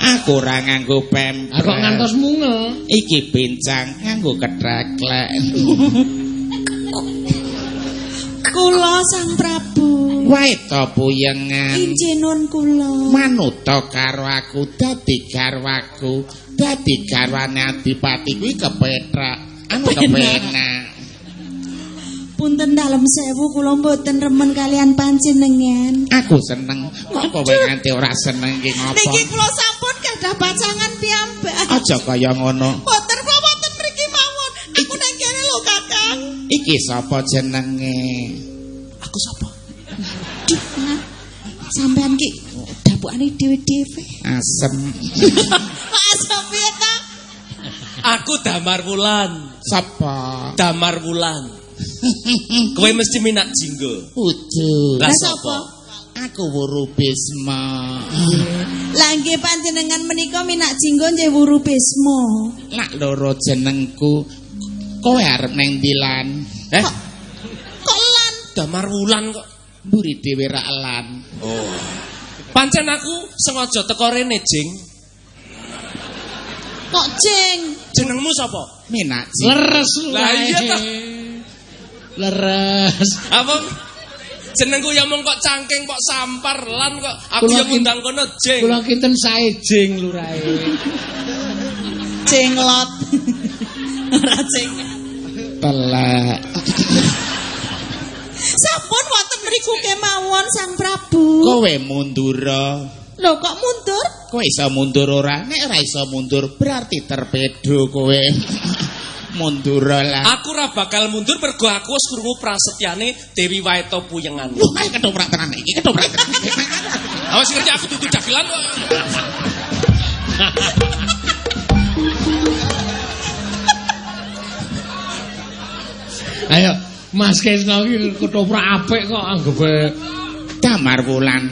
Aku ora nganggo. Ah kok ngantos mungel. Iki pincang nganggo ketreklek. Kula Sang Prabu. Wae to puyengan. Injenun kula. Manuta karo aku dadi garwaku. Dadi garwane adipati kuwi kepethrak. Anu kepenak. Punten dalem sewu kula mboten remen kalian panjenengan. Aku seneng. Kok kowe nganti ora seneng iki ngopo? Niki kula sampun gadah pacangan piyambak. Aja kaya ngono. Mboten kula wonten mriki mawon. Aku nang kene lho Kakang. Iki sapa jenenge? Aku sapa? Duh, nah, sampean ki dapukane dhewe-dhewe. Asem. Mas piye ta? Aku Damar Wulan. Sapa? Damar Wulan. Kowe mesti minat jinggo. Udu. Lah sapa? Aku Wuru Bisma. Lah nggih panjenengan menika Minak Jinggo nggih wuru Bisma. Lak loro jenengku. Kowe arep neng dilan? Eh, damar wulan kok. Mburi dhewe rak lan. Pancen aku sengaja teko rene, Jing. kok jeng? Jenengmu sapa? Minak Leres Lah iya toh. Leres. Apa? Jenengku ya mung kok cangking kok sampar lan kok aku yang ngundang kono, Jing. Kula kinten sae jing lurae. Jenglot. Ora jeng. Telek. Mriku kemawon Sang Prabu. Kowe mundura. Lho kok mundur? Kowe iso mundur ora? Nek ora iso mundur berarti terpedo kowe. mundur lah. Aku ora bakal mundur mergo aku wis krungu prasetyane Dewi Waeta Puyengan. Wah, ayo ketoprak tenan iki, ketoprak tenan. Awas ngerti aku dudu dagelan kok. Ayo Mas Kesno iki ketoprak apik kok anggepe Damar wulan.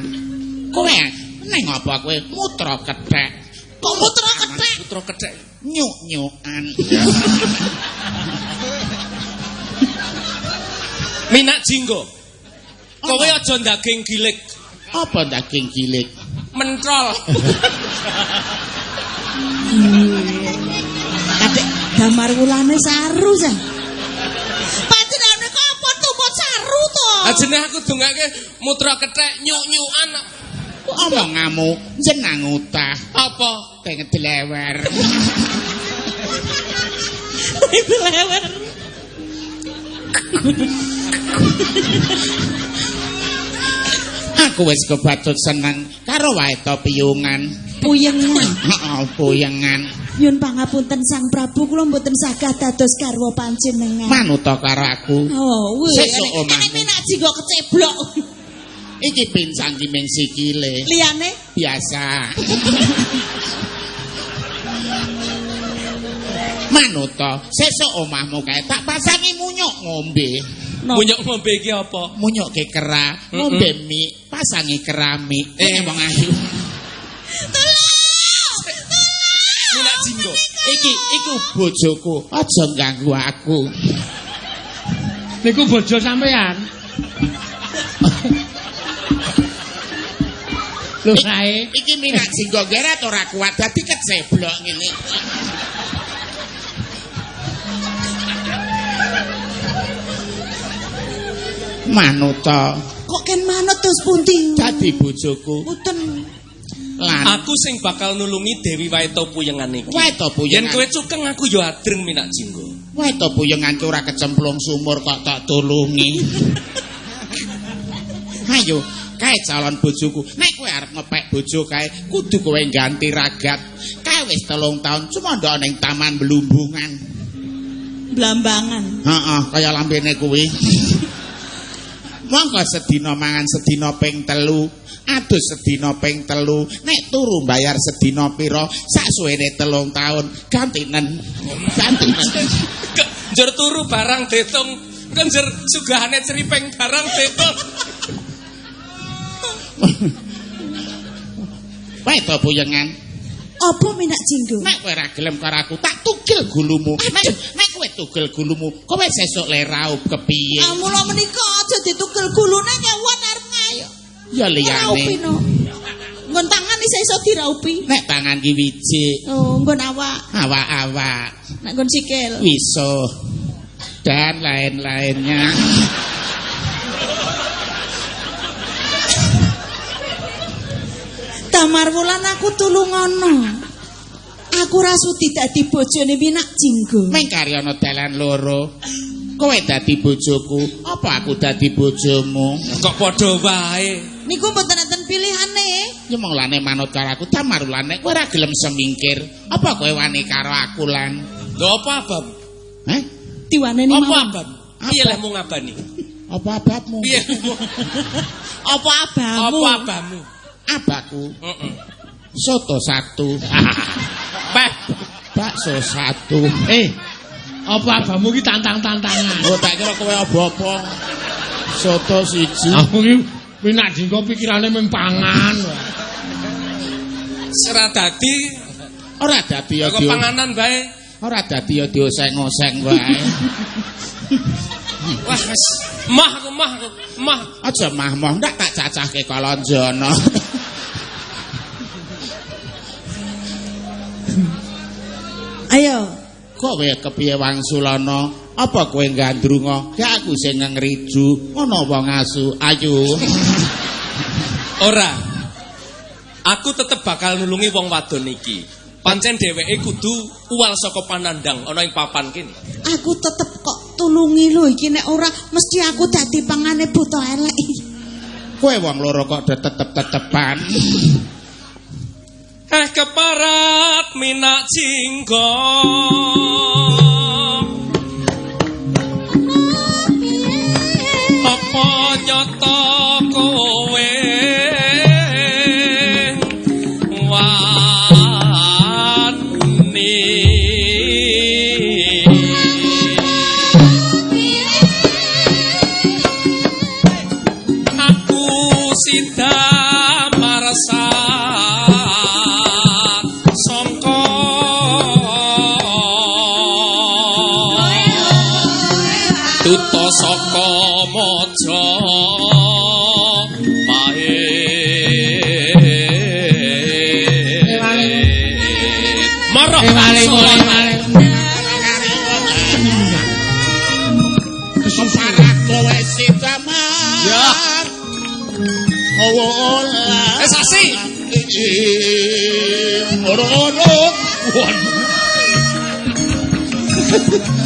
Kowe neng apa kowe mutra kethek. Kok mutra kethek? Putra kethek. Nyuk-nyukan. Minak jinggo. Kowe aja ndaging gilik, Apa daging gilik? mentrol. Kadek damar wulane saru sa. Apa saru to? Ajene aku dongake mutra kethek nyuk-nyukan. Omongamu jenang utah. Apa? Pengen dilewer. Ibu lewer. Aku wis kebatut seneng karo waeta piyungan. Puyengan. Heeh, puyengan. Nyun pangapunten Sang Prabu kula mboten saged dados garwa panjenengan. Manuta karo aku. Oh, wih. Sesuk Nek omahmu. Minak Jinggo keceblok. Iki pincang kiming sikile. Liyane Biasa. Manuta, sesuk omahmu kae tak pasangi munyuk ngombe. No. Munyuk ngombe iki apa? Munyuk ke kera, ngombe mie, pasangi keramik. Eh, wong ayu. Minak jinggo. Iki iku bojoku, aja ganggu aku. niku bojo sampean. Lho sae Iki minak singgo geret ora kuat dadi keceblok ngene. Manuta Kok ken manut terus pundi? dadi bojoku Mboten. lan Aku sing bakal nulungi Dewi Waeta Puyengan iki. wae to Yen puyengan. kowe cukeng aku yo adreng minak jinggo. Wae to puyengan ora kecemplung sumur kok tak tulungi. Ayo, kae calon bojoku. Nek kowe arep ngepek bojo kae, kudu kowe ganti ragat. Kae wis telung tahun cuma ndok ning taman belumbungan. Blambangan. Heeh, kaya lambene kuwi. Monggo sedina mangan sedina ping telu, adus sedina ping telu, nek turu bayar sedina pira, saksuwene telung taun gantinen. Gantinen. Njur turu barang detung, kenjer sugahane ceripeng barang detung. Wae to puyengan. Apa Minak Jinggo? Nek kowe ora gelem karo aku, tak tugel gulumu. Nek nek kowe tugel gulumu, kowe sesuk le raup kepiye? Ah, mula menika aja ditugel gulune nyawon arep ngayo. Ya liyane. Nggon tangan isa iso diraupi. Nek tangan ki wijik, Oh, nggon awak, awak-awak, nek nggon sikil. wisuh dan lain-lainnya. Damar wulan aku tulungono. Aku rasuti dadi bojone Minak Jinggo. Meng karyono dalan loro. Kowe dadi bojoku, apa aku dadi bojomu? Kok padha wae. Niku mboten enten pilihane. Ya mulane manut karo aku tamarulane kowe ora gelem semingkir. Apa kowe wani karo aku lan? Lho apa abam? Hah? Diwaneni Apa abam? Piye lek mung ngabani? Apa ababmu? Piye? Apa abamu? Apa abamu? Abaku Heeh. soto satu. Peh, Bakso satu. eh apa abamu ki tantang-tantangan. Oh tak kira kowe apa-apa. Soto siji. Aku ki Minak jinggo pikirane mung pangan. Sera dadi Ora dadi ya kok di panganan bae. ora dadi ya dioseng-oseng wae. Wah, wis mah aku mah aku mah. Aja mah-mah ndak tak cacahke kalonjono. Ayo. Kowe kepiye Wangsulana? Apa kowe gandrunga? Ya aku sing ngriju. Ana wong asu. Ayo. Ora. Aku tetep bakal nulungi wong wadon iki. Pancen dheweke kudu uwal saka panandang ana ing papan kene. Aku tetep kok tulungi lho iki nek ora mesti aku dadi pangane buta elek. Kowe wong loro kok tetep-tetepan. Eh keparat minak jinggo. Apa nyoto kowe ora-ora. Kowe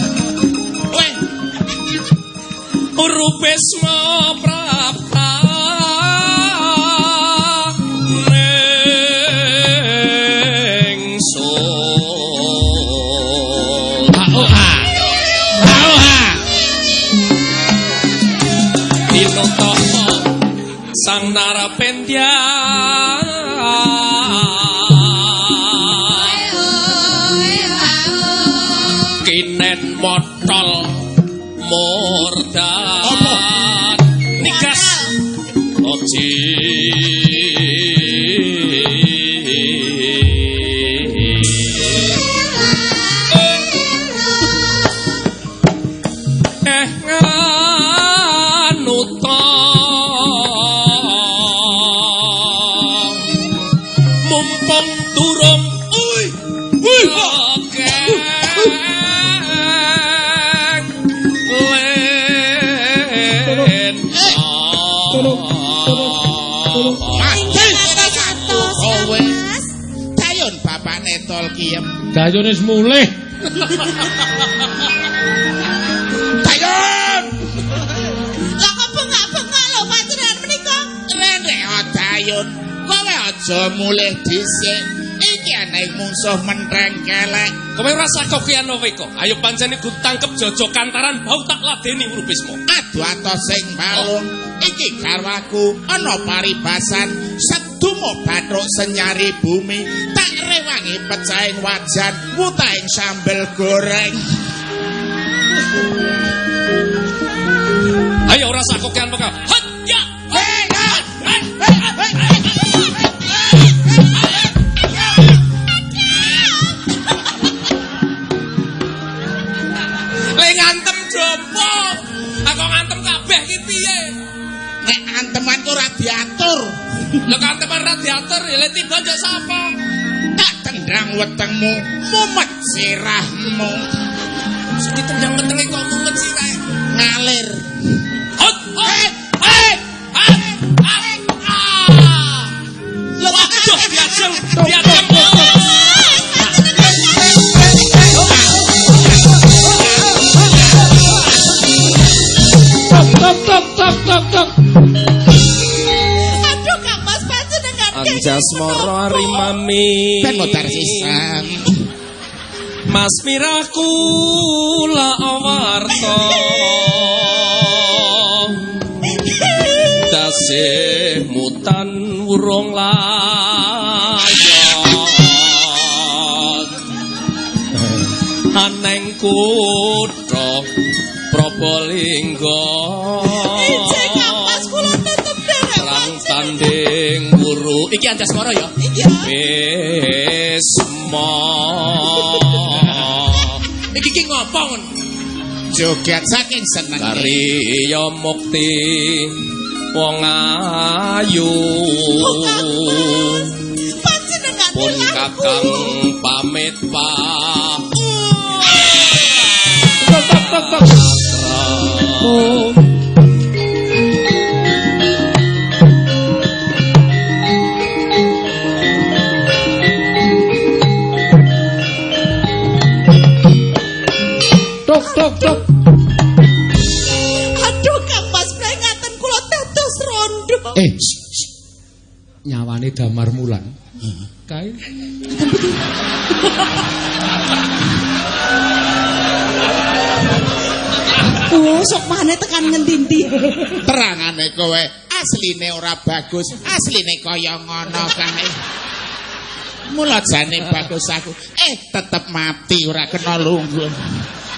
Dayune wis mulih. Dayon. Lah kok bengak-bengak lho panjenengan menika? Rene Dayon. Kowe aja mulih dhisik. Iki ana musuh mentreng kelek. Kowe rasa kokian wae kok. Ayo pancen iku tangkep jojo kantaran bau tak ladeni urupesmu. Adu atos sing balung. Iki garwaku ana paribasan sedumo bathuk senyari bumi tak rewangi pecahing wajan mutaing sambel goreng. Ayo rasa kokian bakal. Ya. Ngantem jopo. Aku ngantem kabeh ki piye? Nek anteman ku ora diatur, Lah kanteman radiator ya le tiba njok sapa? Tak tendang wetengmu, mumet sirahmu, Sing tendang-tendenge kok mumet sirahe. ngalir. asmara rimami. Ben mas pirahku la awarta. Tasih mutan wurung la Anengku Iki Anjasmara ya. Iya. Wisma. Iki ki ngopo ngono? Joget saking seneng. Kariya mukti wong ayu. Panjenengan Pun kakang pamit pa. Tok tok. Aduh, Bray ngaten kula dados rondo. Eh, shh, shh. nyawane damar mulan. Kae. Oh, sok maneh tekan ngendi-endi. Terangane kowe asline ora bagus, asline kaya ngono kae. Mula jane bagus aku, eh tetep mati ora kena lungguh.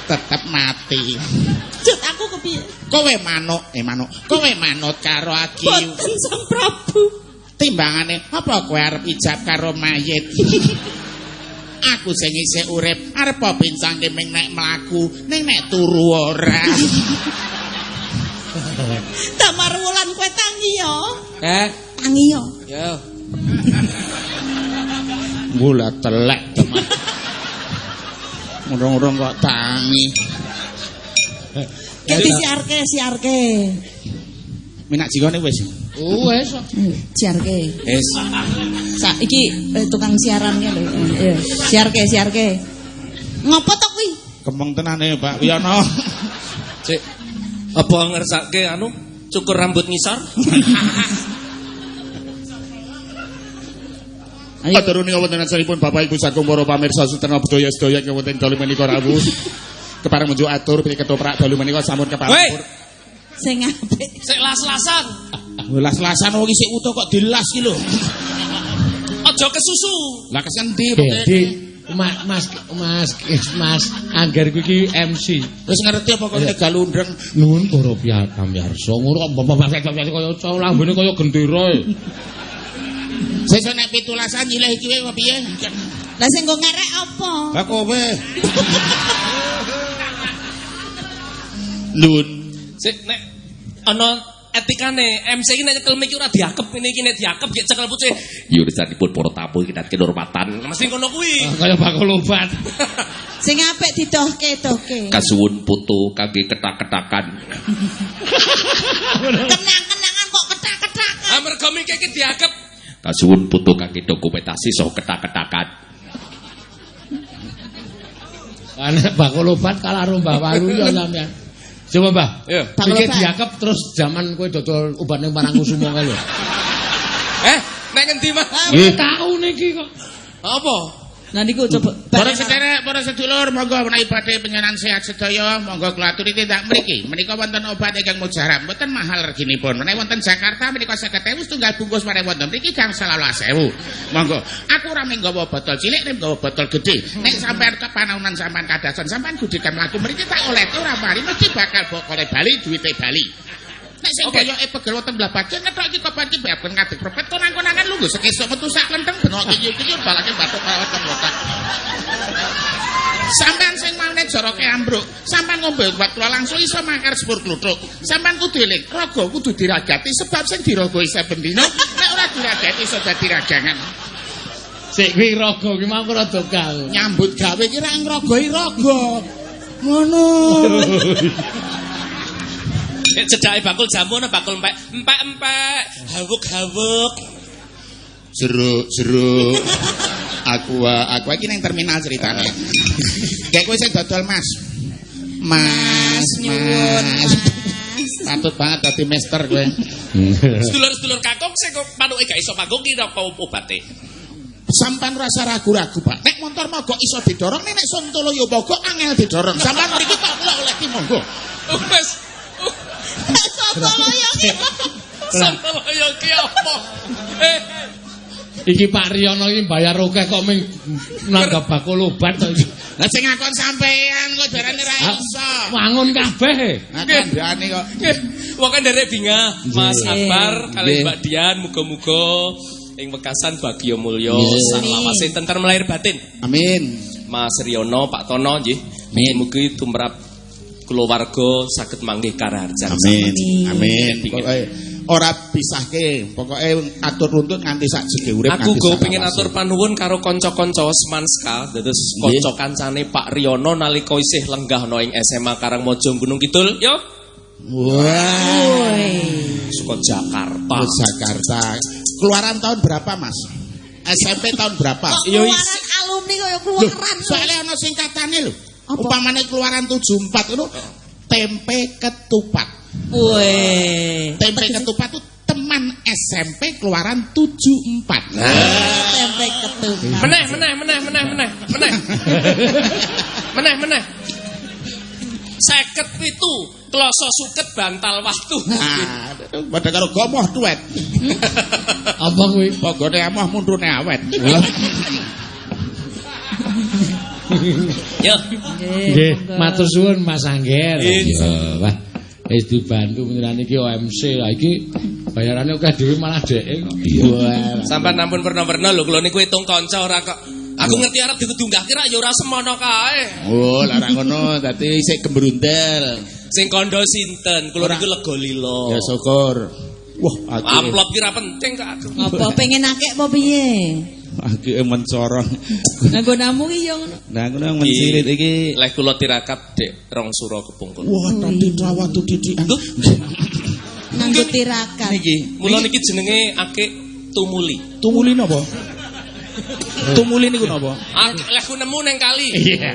Tetep mati. Jut aku kepiye? Kowe manuk, eh manuk. Kowe manut karo Agiu. Boten Sang Prabu. Timbangane apa kowe arep ijab karo mayit? Aku sing isih urip, arep apa bincang ming nek mlaku, ning nek turu ora. Damar wulan kowe tangi yo. Eh, Tangi yo. yo. Mula telek teman. Urung-urung kok tangi. Kayak disiarke, siarke. Minak jigone wis. Wes. Hmm, Siarke. Wis. Sa iki eh, tukang siaran ki lho. Eh, siarke, siarke. Ngopo to kuwi? Kemeng tenane Pak Wiyono. Cik. Apa ngersake anu cukur rambut ngisor? Ayo. Aturuni wonten asalipun Bapak Ibu saking para pamirsa sedaya budaya sedaya ing wonten dalu menika rawuh. Kepareng munjuk atur pilih ketoprak dalu menika sampun kepareng. Sing apik. sik las-lasan. Las-lasan wong isih utuh kok dilas ki lho. Aja kesusu. Lah kesendi Jadi Mas Mas Mas Mas Angger kuwi iki MC. Wis ngerti apa kok tegal undeng. Nuwun para piyarsa ngono kok bapak-bapak kaya lambene kaya gendera. Sesuk nek pitulasan nyilih iki wae piye? Lah sing nggo ngerek apa? Lah kowe. Nun. Sik nek ana etikane MC iki nek nyekel mic ora diakep ini iki nek diakep gek cekel pucih. Yurisanipun para tamu iki nek kehormatan. Mesti ngono kuwi. Kaya bakul obat. Sing apik didohke dohke. Kasuwun putu kangge ketak-ketakan. Kenang-kenangan kok ketak-ketakan. Amarga mic iki diakep. Kasuwun putu kangge dokumentasi soal ketak-ketakan. Ana bakul obat kalaru Mbah Walu ya sampean. Coba Mbah. Iya. Obat. diakep terus zaman kowe dodol obat ning Parangkusumo kae lho. Eh, nek ngendi? Nggih tahu niki kok. Apa? Nah niku coba. Para sederek, para sedulur, monggo menawi badhe penyenan sehat sedaya, monggo kula aturi tindak mriki. Menika wonten obat ingkang mujarab, mboten mahal reginipun. Menawi wonten Jakarta menika 50.000 setunggal bungkus menawi wonten mriki kang 12000. Monggo. Aku ora nggawa botol cilik, nek nggawa botol gedhe. Nek sampean kepanaunan sampean kadasan, sampean kudu kan mlaku mriki tak oleh ora mari mesti bakal bokole Bali, duwite Bali. Nek sing Oke. koyoke pegel wonten bagian ngetok iki kopan iki baben ngadeg propet konang-konangan lungguh sekesuk metu sak lenteng benok kiyuk-kiyuk balake batuk karo otak Sampean sing maune joroke ambruk, sampean ngombe obat kula langsung iso mangkar sepur kluthuk. Sampean kudu eling, raga kudu diragati sebab sing diraga isa bendina, nek ora diragati iso dadi ragangan. Sik kuwi raga kuwi mau rada. Nyambut gawe ki ra ngrogoi raga. Ngono. Nek cedhake bakul jamu ana bakul empek. Empek-empek. Hawuk-hawuk. Jeruk, jeruk. Aku aku iki ning terminal ceritane. Kayak kowe sing dodol Mas. Mas, nyuwun. Mas. Patut banget dadi master kowe. Sedulur-sedulur kakung sing kok panuke gak iso panggung ki apa obate? Sampan rasa ragu-ragu, Pak. Nek motor mogok iso didorong, nek Sontolo yo mogok angel didorong. Sampan mriki kok kula oleh ki monggo. Oh, Mas. Soto loyo ki. Santoloyo ki apa? Eh, Iki Pak Riyono iki bayar akeh kok ming nanggap bakul obat to iki. Lah sing ngakon sampean kok darane ra Ah, iso. Wangun kabeh. Kandhane kok. Wong kan derek bingah. Mas. Akbar kali. Mbak Dian muga-muga ing Wekasan Bagio Nggih. sak lawase tentrem lahir batin. Amin. Mas Riono, Pak Tono nggih. Mugi-mugi tumrap keluarga saged manggih karaharjan. Amin. Amin. Amin. Pokoke ora pisahke. Pokoke atur runtut nganti sak jege urip Aku go sak pengen atur panuwun karo kanca-kanca Semanska, dados kanca kancane Pak Riono nalika isih lenggah ana ing SMA Karangmojo Gunung Kidul. Yo, Wah. saka Jakarta. Jakarta. Keluaran tahun berapa, Mas? SMP tahun berapa? Yo, keluaran alumni kaya keluaran. soalnya ana singkatane lho. Apa? Umpamane keluaran 74 itu tempe ketupat. Weh. Tempe ketupat itu teman SMP keluaran 74. Tempe ketupat. Meneh, meneh, meneh, meneh, meneh, meneh. meneh, meneh. Seket pitu kloso suket bantal waktu. Nah, padha karo gomoh duet. Apa kuwi? Pogone amoh mundune awet. Yo, Nggih, matur suwun Mas Angger. Nggih. Ya, wah. Wis dibantu pengiran iki OMC. Lah iki bayarane akeh dhewe malah dheke kok. Iya. sampean ampun pernah-pernah lho kula niku hitung kanca ora kok. Aku ngerti arep dikudunggahke ra ya ora semono kae. Oh, larang ngono, dadi sik gembrundel. Sing kandha sinten? Kula niku lega lila. Ya syukur. Wah, aku Amplop kira penting kok aku. Apa pengen akeh apa piye? Aku mencorong. Nganggo namu ki yo ngono. Nah, ngono yang mensirit iki. Leh kula tirakat Dek Rong Suro kepungkur. Wah, tadi rawatu didikan. Nganggo tirakat. Niki, Mula niki jenenge akik tumuli. tumuli napa? Tumuli niku napa? Aku leh ku nemu neng kali. Iya.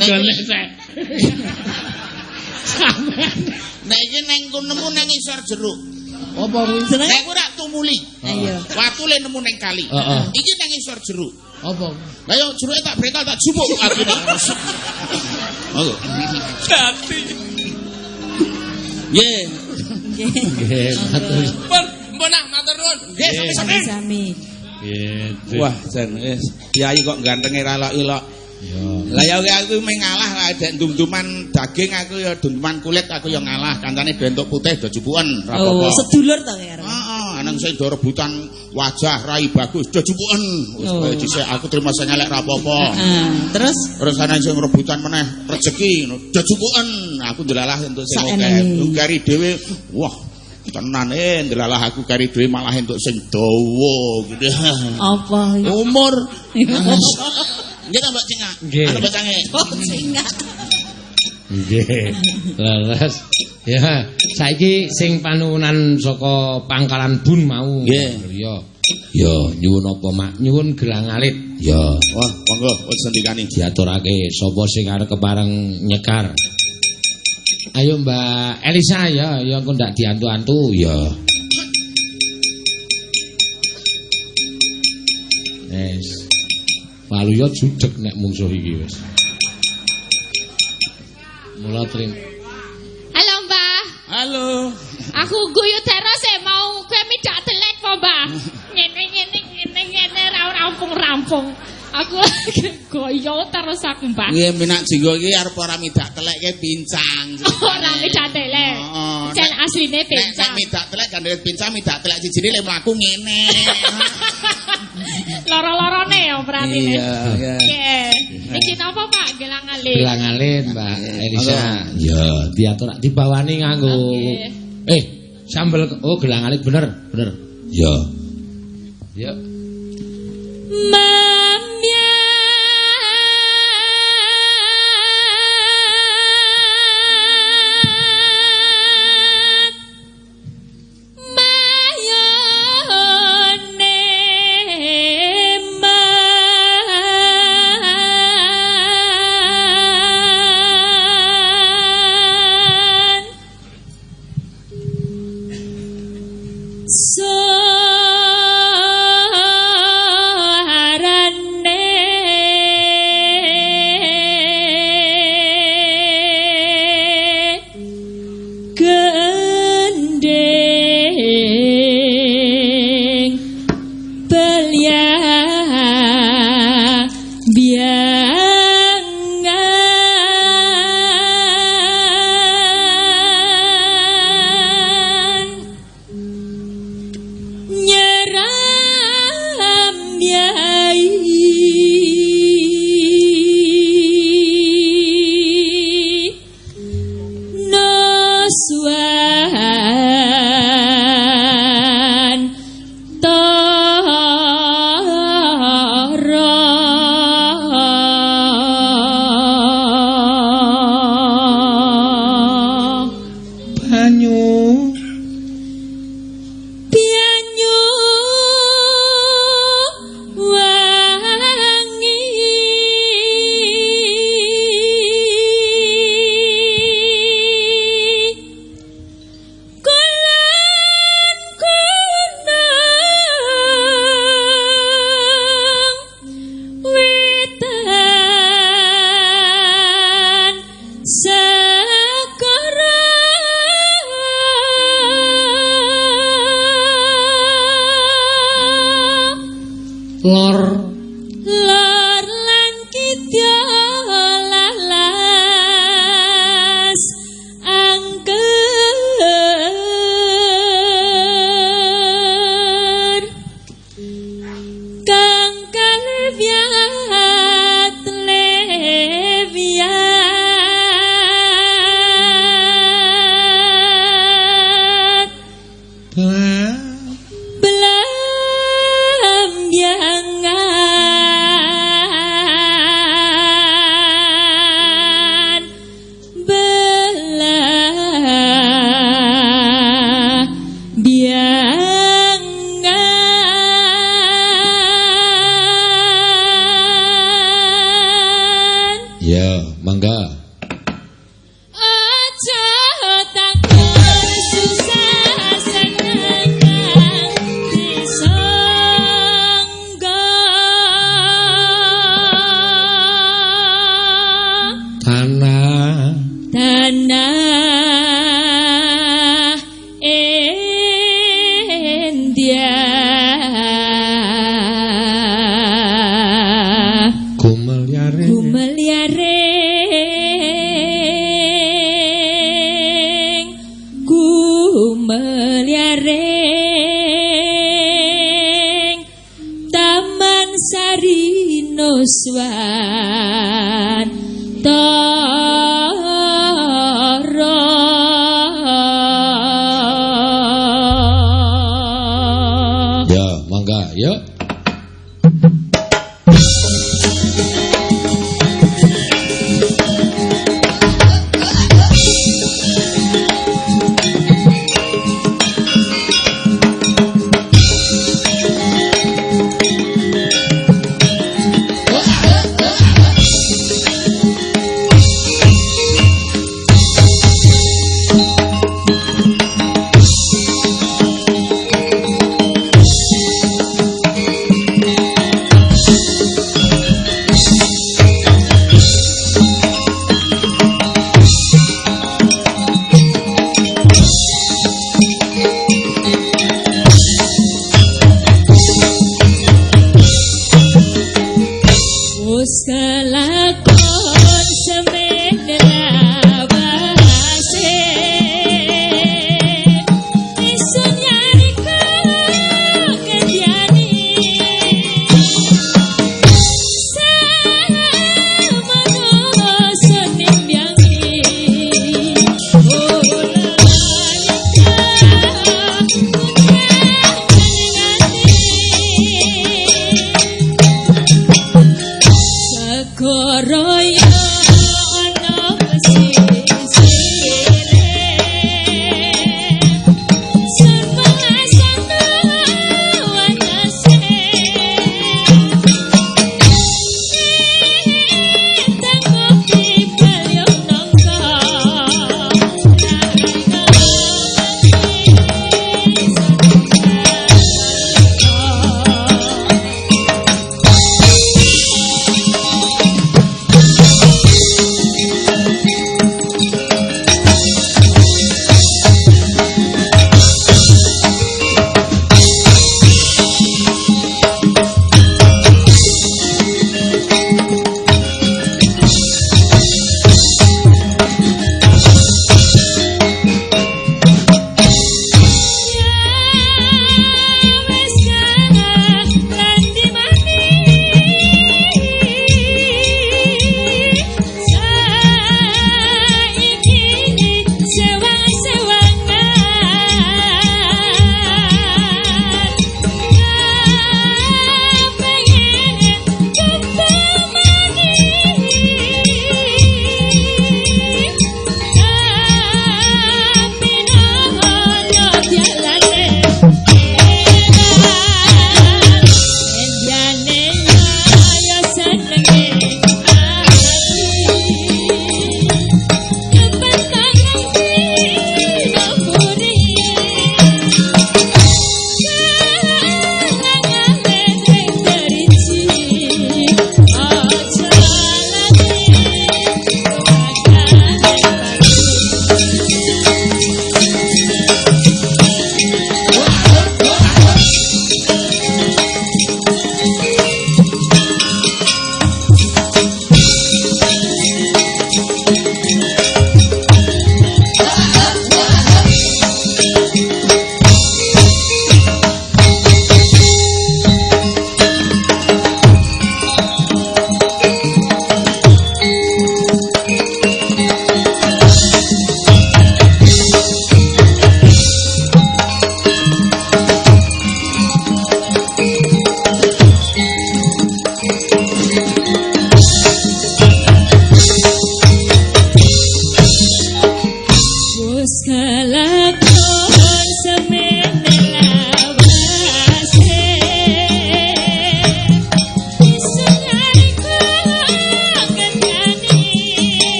Golek sek. Nek iki neng ku nemu neng isor jeruk. Apa kuwi? Jenenge Nek rak tumuli. Ayo. Watu le nemu neng kali. Heeh. Iki neng isor jeruk. Apa? Lah yo jeruke tak brental tak jupuk atine. Oh. Dadi. Nggih. Nggih, matur. Ah nuwun. Nggih, sami-sami. Sami. Gitu. Wah, jan wis kiai kok gantenge ra ilok. Ya. Lah ya aku mung ngalah lah dek dum-duman daging aku ya dum-duman kulit aku ya ngalah. Kancane bentuk putih do jupuken ra Oh, apa-apa. sedulur to. Heeh, anang sing do rebutan wajah rai bagus do jupuken. Wis Oh. dhisik aku terima sing elek ra apa-apa. Heeh. Terus Terus ana sing rebutan meneh rezeki do jupuken. Aku ndelalah untuk sing oke. Gari dhewe wah tenan eh ndelalah aku gari dhewe malah entuk sing dawa gitu. apa? Umur Nggih ta Mbak Cinga? Nggih. Anu bacange. Oh, singa. Nggih. Leres. Ya, saiki sing panuwunan saka Pangkalan Bun mau. Nggih. Ya. Ya, nyuwun apa, Mak? Nyuwun gelang alit. Ya, Wah, monggo wis sendikani. diaturake sapa sing arep kepareng nyekar. Ayo Mbak Elisa ya, ya engko ndak diantu-antu ya. Waluya judeg nek mungsuh iki wis. Mula trim. Halo Mbah, Halo. aku guyu terus e mau kowe midak telek po Mbah. Ngene ngene ngene ngene ra rampung-rampung. Aku goyo terus aku Mbah. Nggih minak jinggo iki arep ora midak telekke pincang. Ora midak telek. Oh, Jan nek- asline nek pincang. midak telek gandeng pincang midak telek sijine le mlaku ngene. Loro-lorone ya berarti. Iya, iya. Nggih. Iki napa Pak gelang alit? Gelang alit Mbak Elisa. Ya, diatur dibawani nganggo Nggih. Eh, sambel oh gelang alit bener, bener. Ya. Ya. Mamyat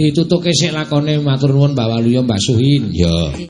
ditutuke sik lakone matur nuwun Mbak Waluya Mbak Suhin. Ya.